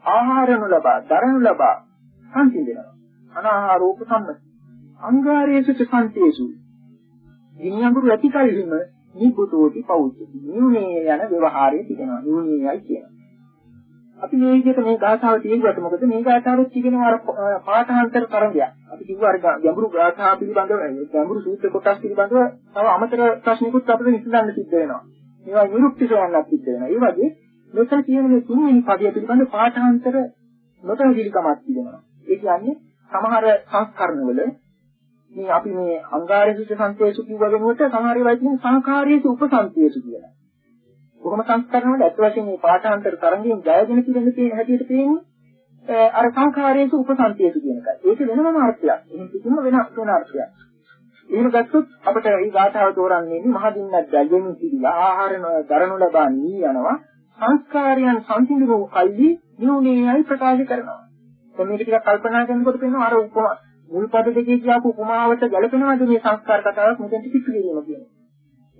ආහාර නොලබා දරනු ලබා සංසිඳෙනවා. අනාහාරූප සම්මති අංගාරේසු ච සංතේසු ගිනි අඟුරු ඇති කල්හිම නිබ්බතෝති පෞච්චි. නිවනේ යන ව්‍යවහාරය තිබෙනවා. නිවනේයි කියනවා. අපි මේ විදිහට මේ ගාථාව තියෙනකොට මොකද මේ ගාථාවෙත් තිබෙනවා අර පාඨාන්තර තරංගයක්. අපි කිව්වා අර ගැඹුරු ගාථා පිළිබඳව ගැඹුරු සූත්‍ර කොටස් පිළිබඳව තව අමතර ප්‍රශ්නිකුත් අපිට විසඳන්න සිද්ධ වෙනවා. මේවා විරුක්ති සොයන්නත් සිද්ධ වෙනවා. ඒ වගේ මෙතන කියන මේ තුන්වෙනි පදය පිළිබඳව පාඨාන්තර නොතනදිලිකමක් තිබෙනවා. ඒ කියන්නේ සමහර සංස්කරණවල මේ අපි මේ අංගාරසිත සංකේෂු කිව්ව වෙනුවට සමහර ඒවා තියෙන සංඛාරයේ උපසංකේෂු කියලා. කොහොම සංස්කරණ වල ඇත්ත වශයෙන්ම මේ පාඨාන්තර තරංගයෙන් ජයගෙන පිරෙන තියෙන හැටියට පේන්නේ අර සංඛාරයේසු උපසන්තියසු කියන එකයි. ඒක වෙනම අර්ථයක්. එහෙනම් කිසිම වෙන වෙන අර්ථයක්. එහෙම ගත්තොත් අපිට මේ ගාථාව තෝරන්නේ මහදින්නක් ගැලෙමින් සිටිලා ආහාර දරනු ලබා නී යනවා. සංස්කාරයන් සංසිඳුණු කල්ලි නියුණේයි ප්‍රකාශ කරනවා. දැන් මේක ටිකක් කල්පනා කරනකොට පේනවා අර උපමා මුල් පද දෙකේ කියපු උපමාවට ගැලපෙනවද මේ සංස්කාර කතාවක් මෙතෙන්ට පිටු කිරීම කියන්නේ.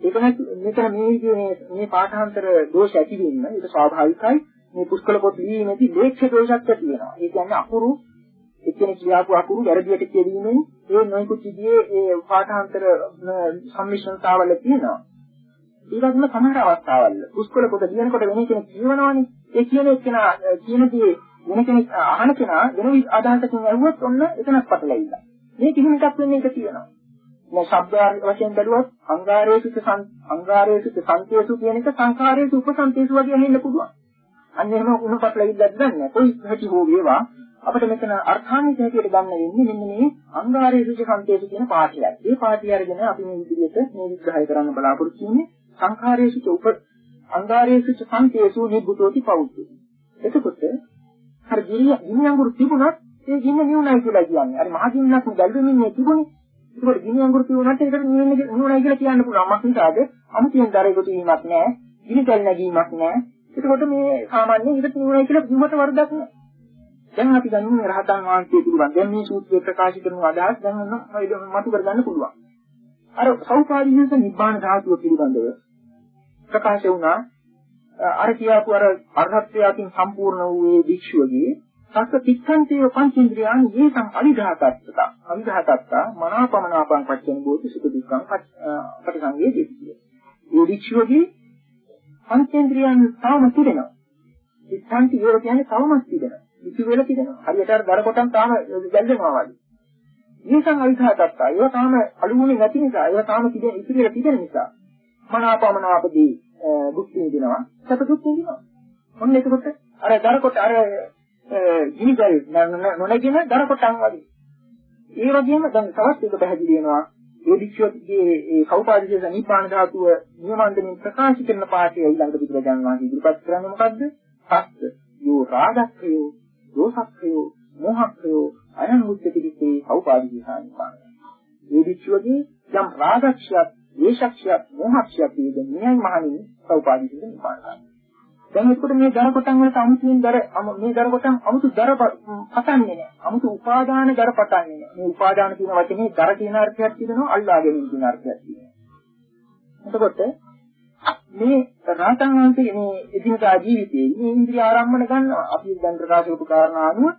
ඒක මෙතන මේ මේ මේ පාඨාන්තර දෝෂ ඇති වෙන්න ඒක ස්වාභාවිකයි. මේ පුස්කල පොත් ලියීමේදී ලේඛ්‍ය දෝෂයක් ඇති වෙනවා. ඒ කියන්නේ අකුරු එක්කෙනෙක් ලියාපු අකුරු වැරදියට කියවීමෙන් ඒ නොයෙකුත් විදිහේ ඒ පාඨාන්තර සම්මිශ්‍රතාවල තියෙනවා. ඒ වගේම සමහර අවස්ථාවල පුස්කල පොත ලියනකොට වෙන කෙනෙක් කියවනවානේ. ඒ කියන එක්කෙනා කියන දේ වෙන කෙනෙක් අහන කෙනා වෙන අදහසකින් ඇහුවොත් ඔන්න එතනක් පටලැවිලා. මේ කිසිම එකක් වෙන්නේ ඒක තියෙනවා. මේ ශබ්ද වශයෙන් බැලුවොත් අංගාරේසුත අංගාරේසුත සංකේසු කියන එක සංඛාරේසු උපසංකේසු වගේ හෙන්න පුළුවන්. අන්න එහෙම උණුපත් ලැබිද්දක් ගන්න. කොයි හැටි හෝ වේවා අපිට මෙතන අර්ථාන්විත හැටියට ගන්න වෙන්නේ මෙන්න මේ අංගාරේසුත සංකේසු කියන පාඨයයි. මේ පාඨය අරගෙන අපි මේ විදිහට මේ විග්‍රහය කරන්න බලාපොරොත්තු වෙන්නේ සංඛාරේසුත උප අංගාරේසුත සංකේසු නිබ්බුතෝති පෞද්ද. එතකොට අර ගිනි අඟුරු තිබුණත් ඒ ගින්න නිවුණයි කියලා කියන්නේ. අර මහ ගින්නක් ගැල්වෙමින් නේ තිබුණේ. ඒකට ගිනි අඟුරු තිබුණාට ඒකට නිවුණේ නිවුණයි කියලා කියන්න පුළුවන්. මක් නිසාද? අමුතියෙන් දරේකට වීමක් නැහැ. ගිනි කල් නැගීමක් නැහැ. ඒකට මේ සාමාන්‍යයෙන් ඉත නිවුණයි කියලා කිව්වට වරදක් නැහැ. දැන් අපි ගන්න මේ රහතන් වහන්සේ පිළිබඳ දැන් මේ සූත්‍රය ප්‍රකාශ කරන අදහස් දැන් මතු කරගන්න පුළුවන්. අර සෞපාදීනස නිබ්බාන ධාතුව පිළිබඳව ප්‍රකාශ වුණා අර කියාපු අර අරහත්ත්වයෙන් සම්පූර්ණ වූ ඒ භික්ෂුවගේ සස්ස තික්ඛන්තේව පංචේන්ද්‍රයන් යේසං අවිඝාතත්ත අවිඝාතත්ත මනාපමනාපං පච්චෙන් බෝධි සුඛ දුක්ඛං පටිසංගේ දෙතිය. ඒ භික්ෂුවගේ පංචේන්ද්‍රයන් තාම තිබෙනවා. තික්ඛන්ති ඒව කියන්නේ තවමත් තිබෙනවා. ඉති වෙලා තිබෙනවා. හරියට අර දර කොටන් තාම ගැල්වෙනවා වගේ. යේසං අවිඝාතත්ත ඒව තාම අලුමුනේ නැති නිසා ඒව තාම තිබෙන ඉතිරිලා තිබෙන නිසා මනාපමනාපදී දුක් විඳිනවා සැප දුක් විඳිනවා. ඔන්න එතකොට අර දරකොට අර ගිනිගල් නොනැගෙන දරකොටන් වගේ. ඒ වගේම දැන් තවත් එක පැහැදිලි වෙනවා ඒ වික්ෂෝත්ගේ ඒ කෞපාදිකේ නිපාන ධාතුව නියමන්දමින් ප්‍රකාශ කරන පාඩය ඊළඟ බුදුරජාණන් වහන්සේ ඉදිරිපත් කරන්නේ මොකද්ද? සත්‍ය යෝ රාගක්ඛයෝ දෝසක්ඛයෝ මොහක්ඛයෝ අයං මුච්චතිකේ කෞපාදිකේ නිපාන. ඒ වික්ෂෝත්ගේ යම් රාගක්ෂයක් දේශක්ෂයක් මොහක්ෂයක් කියන මෙයයි මහණෙනි සෞපාදික නිපාන ගන්න. දැන් එතකොට මේ දර කොටන් වලට අමුතුවෙන් දර මේ දර කොටන් අමුතු දර පතන්නේ නැහැ. අමුතු උපාදාන දර පතන්නේ නැහැ. මේ උපාදාන කියන වචනේ දර කියන අර්ථයක් තියෙනවා අල්ලා ගැනීම කියන අර්ථයක් තියෙනවා. එතකොට මේ රාතන් වහන්සේ මේ එදිනදා ජීවිතයේ මේ ඉන්ද්‍රිය ආරම්භන ගන්නවා. අපි දැන් ප්‍රකාශ කරපු කාරණා අනුව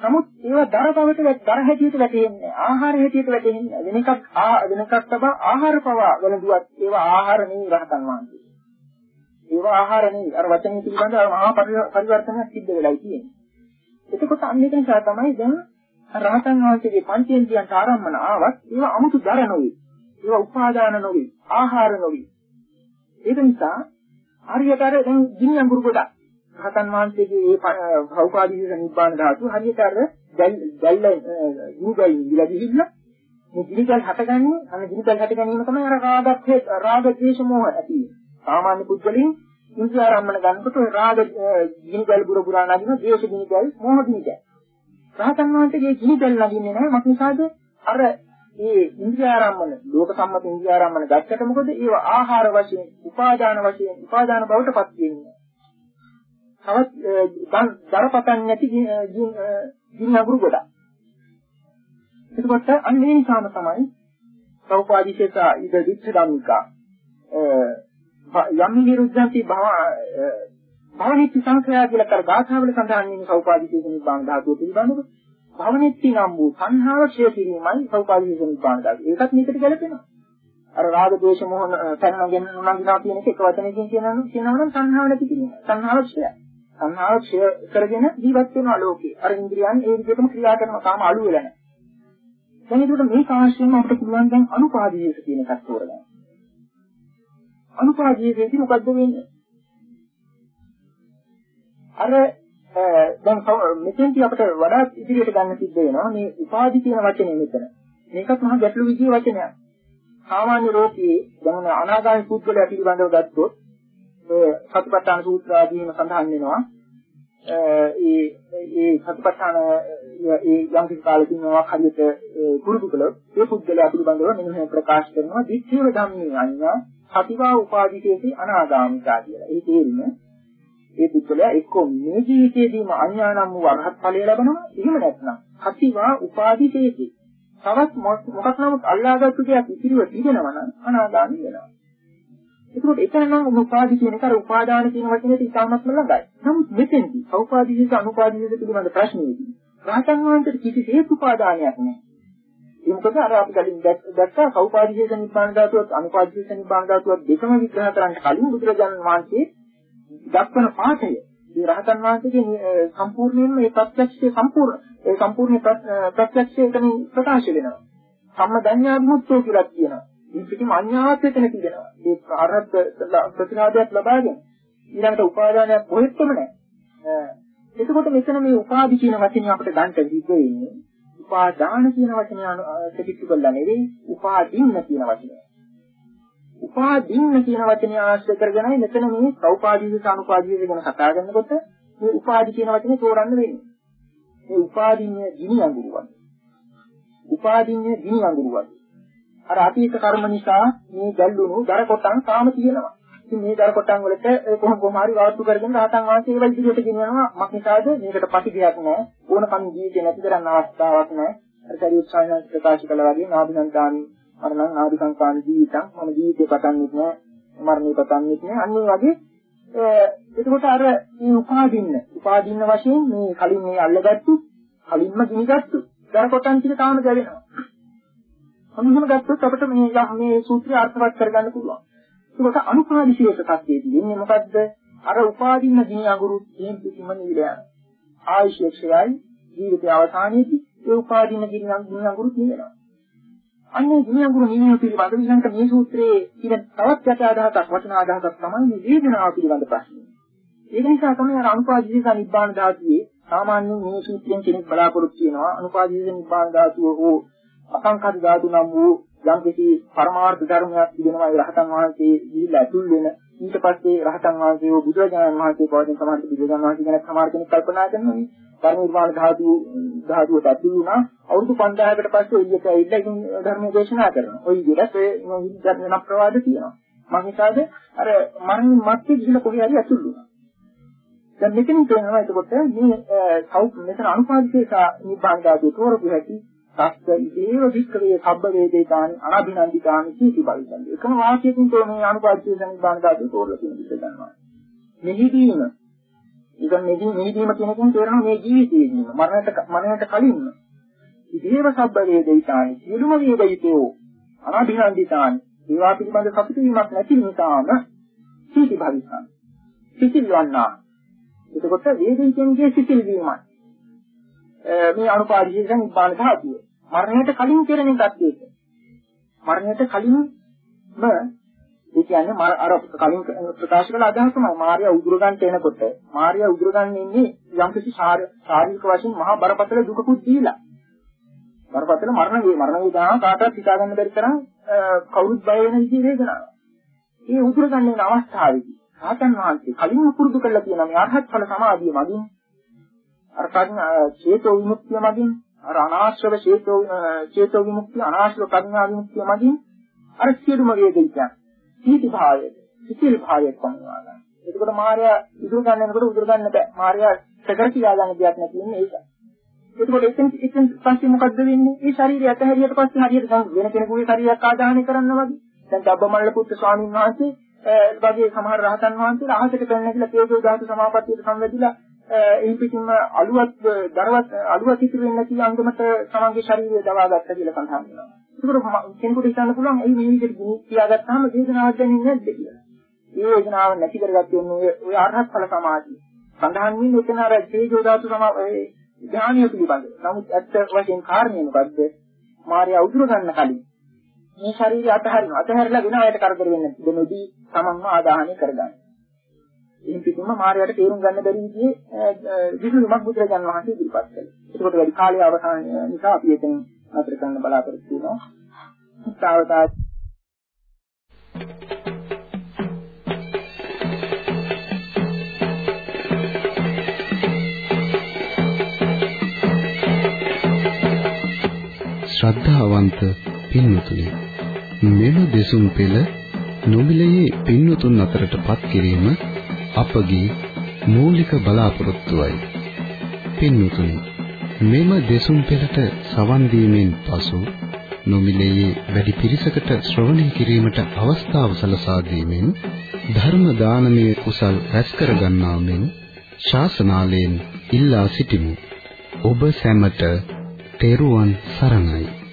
නමුත් ඒවා දර බවට දර හැටියට වැටෙන්නේ ආහාර හැටියට වැටෙන්නේ වෙන එකක් වෙන එකක් තබා ආහාර පවා වලදුවත් ඒවා ආහාර නෙවෙයි රහතන් වහන්සේ. ඒවා ආහාර නෙවෙයි අර වචනේ පිළිබඳව මහා පරිවර්තනයක් සිද්ධ වෙලායි තියෙන්නේ. එතකොට අන්න ඒක නිසා තමයි දැන් රහතන් වහන්සේගේ පංචේන්ද්‍රයන්ට ආරම්භන ආවත් ඒවා 아무තු දර නොවේ. ඒවා උපාදාන නොවේ. ආහාර නොවේ. ඒක නිසා හරියට අර දැන් ගිනි අඟුරු ගොඩක් රහතන් වහන්සේගේ ඒ භෞපාදීස නිබ්බාන ධාතු හරියට අර දැල්ල ගුගල් ඉඳලා ගිහිල්ලා මේ ගිනිකල් හටගන්නේ අන්න ගිනිකල් හට ගැනීම තමයි අර රාගත් රාග ද්වේෂ මොහ ඇති සාමාන්‍ය පුද්ගලින් ඉන්ද්‍රියාරම්මන ගන්නකොට රාග ගිනිකල් බුර පුරා නගින ද්වේෂ ගිනිකල් මොහ ගිනිකල් රහතන් වහන්සේගේ ගිනිකල් නගින්නේ නැහැ. මත නිසාද? අර ඒ ඉන්ද්‍රියාරම්මන ලෝක සම්මත ඉන්ද්‍රියාරම්මන ගත්තට මොකද? ඒව ආහාර වශයෙන් උපාදාන වශයෙන් උපාදාන බවට පත් වෙන්නේ. තවත් දරපතන් නැති ගින්න අගුරු ගොඩක්. එතකොට අන්න ඒ නිසාම තමයි සෞපාදිශේෂ ඉද දිච්ඡ ධම්මිකා. යම් විරුද්ධන්ති භව භවනිත්‍ය සංඛ්‍යා කියලා කර ගාථාවල සඳහන් වෙන සෞපාදිශේෂ නිබ්බාන ධාතුව පිළිබඳව භවනිත්‍ය නම් වූ සංහාව ක්ෂය කිරීමයි සෞපාදිශේෂ නිබ්බාන ධාතුව. ඒකත් මේකට ගැලපෙනවා. අර රාග දෝෂ මොහොන තනගෙන උනන්දිනවා කියන එක එක වචනකින් කියනවා කියනවා නම් සංහාව නැති කිරීම. සංහාව ක්ෂයයි. සංහාව ක්ෂය කරගෙන ජීවත් වෙනවා ලෝකේ. අර ඉන්ද්‍රියන් ඒ විදිහටම ක්‍රියා කරනවා. තාම අඩු වෙලා නැහැ. දැන් ඒකට මේ කාශ්‍යයෙන් අපිට පුළුවන් දැන් අනුපාදීයස කියන එකක් තෝරගන්න. අනුපාදීයසේදී මොකද්ද වෙන්නේ? අර දැන් මෙතෙන්දී අපිට වඩා ඉදිරියට ගන්න සිද්ධ වෙනවා මේ උපාදි කියන වචනේ මෙතන. මේකත් මහා ගැටළු විදිහේ වචනයක්. සාමාන්‍ය රෝගී දැන් අනාගාමී පුද්ගලයා පිළිබඳව ගත්තොත් සතිපට්ඨාන සූත්‍ර ආදීම සඳහන් වෙනවා ඒ ඒ සතිපට්ඨාන ඒ යම් කිසි කාලෙකින් මොනවක් හරියට පුරුදු කළොත් ඒ පුද්ගලයා පිළිබඳව මෙන්න මෙහෙම ප්‍රකාශ කරනවා දික්ඛේව ධම්මේ අඤ්ඤා සතිවා උපාදිතේති අනාගාමිකා කියලා. ඒ තේරුම ඒ පුද්ගලයා එක්කෝ මේ ජීවිතයේදීම අඥානම් වූ අරහත් ඵලය ලබනවා එහෙම නැත්නම් සතිවා උපාදිතේති තවත් මොකක් නමුත් අල්ලාගත්තු දෙයක් ඉතිරිව තිබෙනවා නම් අනාගාමී වෙනවා. ඒකෝට එතන නම් උපාදි කියන එක අර උපාදාන කියන වචනේට ඉතාමත්ම ළඟයි. නමුත් මෙතෙන්දී සෞපාදීයක අනුපාදීයක පිළිබඳ ප්‍රශ්නයේදී රහතන් වහන්සේට කිසිසේත් උපාදානයක් නැහැ. ඒ මොකද අර අපි කලින් දැක්කා සෞපාදීයක නිබ්බාන ධාතුවත් අනුපාදීයක නිබ්බාන ධාතුවත් දෙකම විග්‍රහ කරන්න කලින් බුදුරජාණන් වහන්සේ දක්වන පාඨය මේ රහතන් වහන්සේගේ සම්පූර්ණයෙන්ම මේ ප්‍රත්‍යක්ෂයේ සම්පූර්ණ ඒ සම්පූර්ණ ප්‍රත්‍යක්ෂය එතන ප්‍රකාශ වෙනවා. සම්මදඤ්ඤාභිමුක්තෝ කියලා කියනවා. මේ පිටිම අඥාවත් එතන තියෙනවා. ඒ අරහත් ප්‍රතිලාභයක් ලබාගෙන ඊළඟට උපාදානයක් කොහෙත්ම නැහැ. එතකොට මෙතන මේ උපාදි කියන වචනේ අපිට ගන්න සිද්ධ වෙන්නේ උපාදාන කියන වචනය ප්‍රතික්ෂේප කළා නෙවෙයි උපාදීන්න කියන වචනය. උපාදීන්න කියන වචනය ආශ්‍රය කරගෙනයි මෙතන මේ සෞපාදීක අනුපාදීක ගැන කතා කරනකොට මේ උපාදි කියන වචනේ තෝරන්න වෙන්නේ. මේ උපාදීන්නේ ගිනි අඟුරුවක්. උපාදීන්නේ ගිනි අඟුරුවක්. අර අතීත කර්ම නිසා මේ ගැල්ලුණු දර කොටන් තාම තියෙනවා. ඉතින් මේ දර කොටන් වලට කොහොම කොහම හරි වාස්තු කරගෙන රහතන් වහන්සේ ඒවල් විදිහට ගෙනියනවා. මක් නිසාද මේකට ප්‍රතික්‍රියාවක් නැහැ. ඕන කම් ජීවිතේ නැති කරන්න අවස්ථාවක් නැහැ. අර ශරීර සායන ප්‍රකාශ කළා වගේ නාභිනන්දානි මරණං ආදි සංකාන ජීවිතං මම ජීවිතේ පතන්නෙත් නැහැ. මරණය පතන්නෙත් නැහැ. අන්න ඒ වගේ එතකොට අර මේ උපාදින්න උපාදින්න වශයෙන් මේ කලින් මේ අල්ලගත්තු කලින්ම ගිනිගත්තු දර කොටන් ටික තාම ගැලෙනවා. අනිහම ගත්තොත් අපිට මේ මේ සූත්‍රය අර්ථවත් කරගන්න පුළුවන්. ඒකට අනුපාදිශේෂ තත්ත්වයේදී වෙන්නේ මොකද්ද? අර උපාදින්න ගිනි අඟුරු තේන් පිටිම නිවිල යන. ආයශේක්ෂයයි ජීවිතය අවසානයේදී ඒ උපාදින්න ගිනි අඟුරු තියෙනවා. අන්නේ ගිනි අඟුරු නිවීම පිළිබඳව ඊළඟට මේ සූත්‍රයේ තියෙන තවත් යට අදහසක් වචන අදහසක් තමයි මේ වේදනාව පිළිබඳ ප්‍රශ්නේ. ඒක නිසා තමයි අර අනුපාදිශේෂ නිබ්බාන ධාතුවේ සාමාන්‍යයෙන් මේ සූත්‍රයෙන් කෙනෙක් බලාපොරොත්තු වෙනවා අනුපාදිශේෂ නිබ්බාන ධාතුව හෝ අසංඛාත ධාතු නම් වූ යම් කිසි පරමාර්ථ ධර්මයක් තිබෙනවා ඒ රහතන් වහන්සේ ගිහිල්ලා ඇතුල් වෙන ඊට පස්සේ රහතන් වහන්සේ වූ බුදුරජාණන් වහන්සේ පවතින සමාන බුදුරජාණන් වහන්සේ ගැන සමහර කෙනෙක් කල්පනා කරනවා නේ පරිනිර්වාණ ධාතු ධාතුවට ඇතුල් වුණා අවුරුදු 5000කට පස්සේ එළියට ඇවිල්ලා ඉතින් ධර්ම දේශනා කරනවා. ওই විදිහට ඒ වෙන ප්‍රවාද තියෙනවා. මම හිතාද අර මරණින් මත්තේ ගිහිල්ලා කොහේ හරි ඇතුල් වුණා. දැන් මෙතනින් කියනවා එතකොට මේ මෙතන අනුපාදිතේ නිබ්බාන ධාතුව තෝරපු හැටි සත්‍ය ඒව වික්‍රේ සබ්බ වේදේතානි අනබිනන්දිතානි කීටි බලිතන්දි. එකම වාක්‍යයකින් තෝ මේ අනුපාදිත සංවිධාන ධාතු තෝරලා තියෙන විදිහ ගන්නවා. මෙහිදීම ඉතින් මෙහි මෙහිදීම කියනකින් තේරෙනවා මේ ජීවිතයේදීම මරණයට මරණයට කලින්ම ඉදේව සබ්බ වේදේතානි සියලුම වේදිතෝ අනබිනන්දිතානි ඒවා පිළිබඳ සතුටුවීමක් නැති නිසාම කීටි බලිතන්. සිතිල් වන්නා. එතකොට වේදිතෙන්ගේ සිතිල් වීමයි. මේ අනුපාදිත නිබ්බාන ධාතුව. මරණයට කලින් කෙරෙන එකක් ඒක. මරණයට කලින්ම ඒ කියන්නේ අර කලින් ප්‍රකාශ කළ අදහස තමයි මාර්යා උදුර ගන්නට එනකොට මාර්යා උදුර ගන්න ඉන්නේ යම්කිසි ශාරීරික වශයෙන් මහා බරපතල දුකකුත් දීලා. බරපතල මරණ වේ මරණ වේදනාව කාටවත් හිතා ගන්න බැරි තරම් කවුරුත් බය වෙන විදිහේ වේදනාවක්. මේ උදුර ගන්න වෙන අවස්ථාවේදී සාතන් වහන්සේ කලින් පුරුදු කරලා තියෙන මේ අරහත් ඵල සමාධිය මගින් අර කර්ණ චේතෝ විමුක්තිය මගින් අර අනාශ්‍රව චේතෝ චේතෝ විමුක්තිය අනාශ්‍රව කර්ණා විමුක්තිය මගින් අර සියලුම වේදිකයන් සීති භාවය සිතිල් භාවය පනවා ගන්න. එතකොට මාර්යා ඉදුරු ගන්න යනකොට උදුරු ගන්න බෑ. මාර්යා සකර කියලා ගන්න දෙයක් නැති වෙන්නේ ඒක. එතකොට එතෙන් එතෙන් පස්සේ මොකද්ද වෙන්නේ? මේ ශරීරය අතහැරියට පස්සේ හරියට දැන් වෙන කෙනෙකුගේ ශරීරයක් ආදාහනය කරන්න වගේ. දැන් ධබ්බමල්ල පුත්තු ස්වාමීන් වහන්සේ වගේ සමහර රහතන් වහන්සේලා අහසට පැනලා කියලා තේජෝ ධාතු සමාපත්තියට සංවැදිලා ඒ පිටින්ම අලුවත් දරවත් අලුවත් ඉතුරු වෙන්නේ නැති අංගමට තමන්ගේ ශරීරය දවාගත්ත කියලා සඳහන් වෙනවා. ඒකට කෙනෙකුට හිතන්න පුළුවන් ඒ මේ විදිහට ගිනි තියාගත්තාම වේදනාවක් දැනෙන්නේ නැද්ද කියලා. ඒ වේදනාව නැති කරගත්තොත් ඔය ආරහත් ඵල සමාධිය. සඳහන් වෙන්නේ එතන අර තේජෝ ධාතු සමා ඒ ඥානිය පිළිබඳව. නමුත් ඇත්ත වශයෙන් කාරණේ මොකද්ද? මාර්යා උදුර ගන්න කලින් මේ ශරීරය අතහරිනවා. අතහැරලා වෙන අයට කරදර වෙන්නේ නැති දෙනොදී තමන්ම ආදාහනය කරගන්න. ඉන් පිටුම මායයට තේරුම් ගන්න බැරි විදිහේ විසඳුමක් බුදුරජාන් වහන්සේ ඉදිරිපත් කළා. ඒකට වැඩි කාලය අවසන් නිසා අපි එතන අතර ගන්න බලාපොරොත්තු වෙනවා. තාවතාව ශ්‍රද්ධාවන්ත පින්වතුනි මෙම දෙසුම් පෙළ නොමිලයේ පින්වතුන් අතරටපත් කිරීම අපගේ මූලික බලාපොරොත්තුවයි. පින්වතුනි මෙම දෙසුම් පෙළට සවන් දීමෙන් පසු නොමිලයේ වැඩි පිරිසකට ශ්‍රවණය කිරීමට අවස්ථාව සලසා දීමෙන් ධර්ම දානමය කුසල් රැස් කර ගන්නා මෙන් ශාසනාලයෙන් ඉල්ලා සිටිමු. ඔබ සැමට තෙරුවන් සරණයි.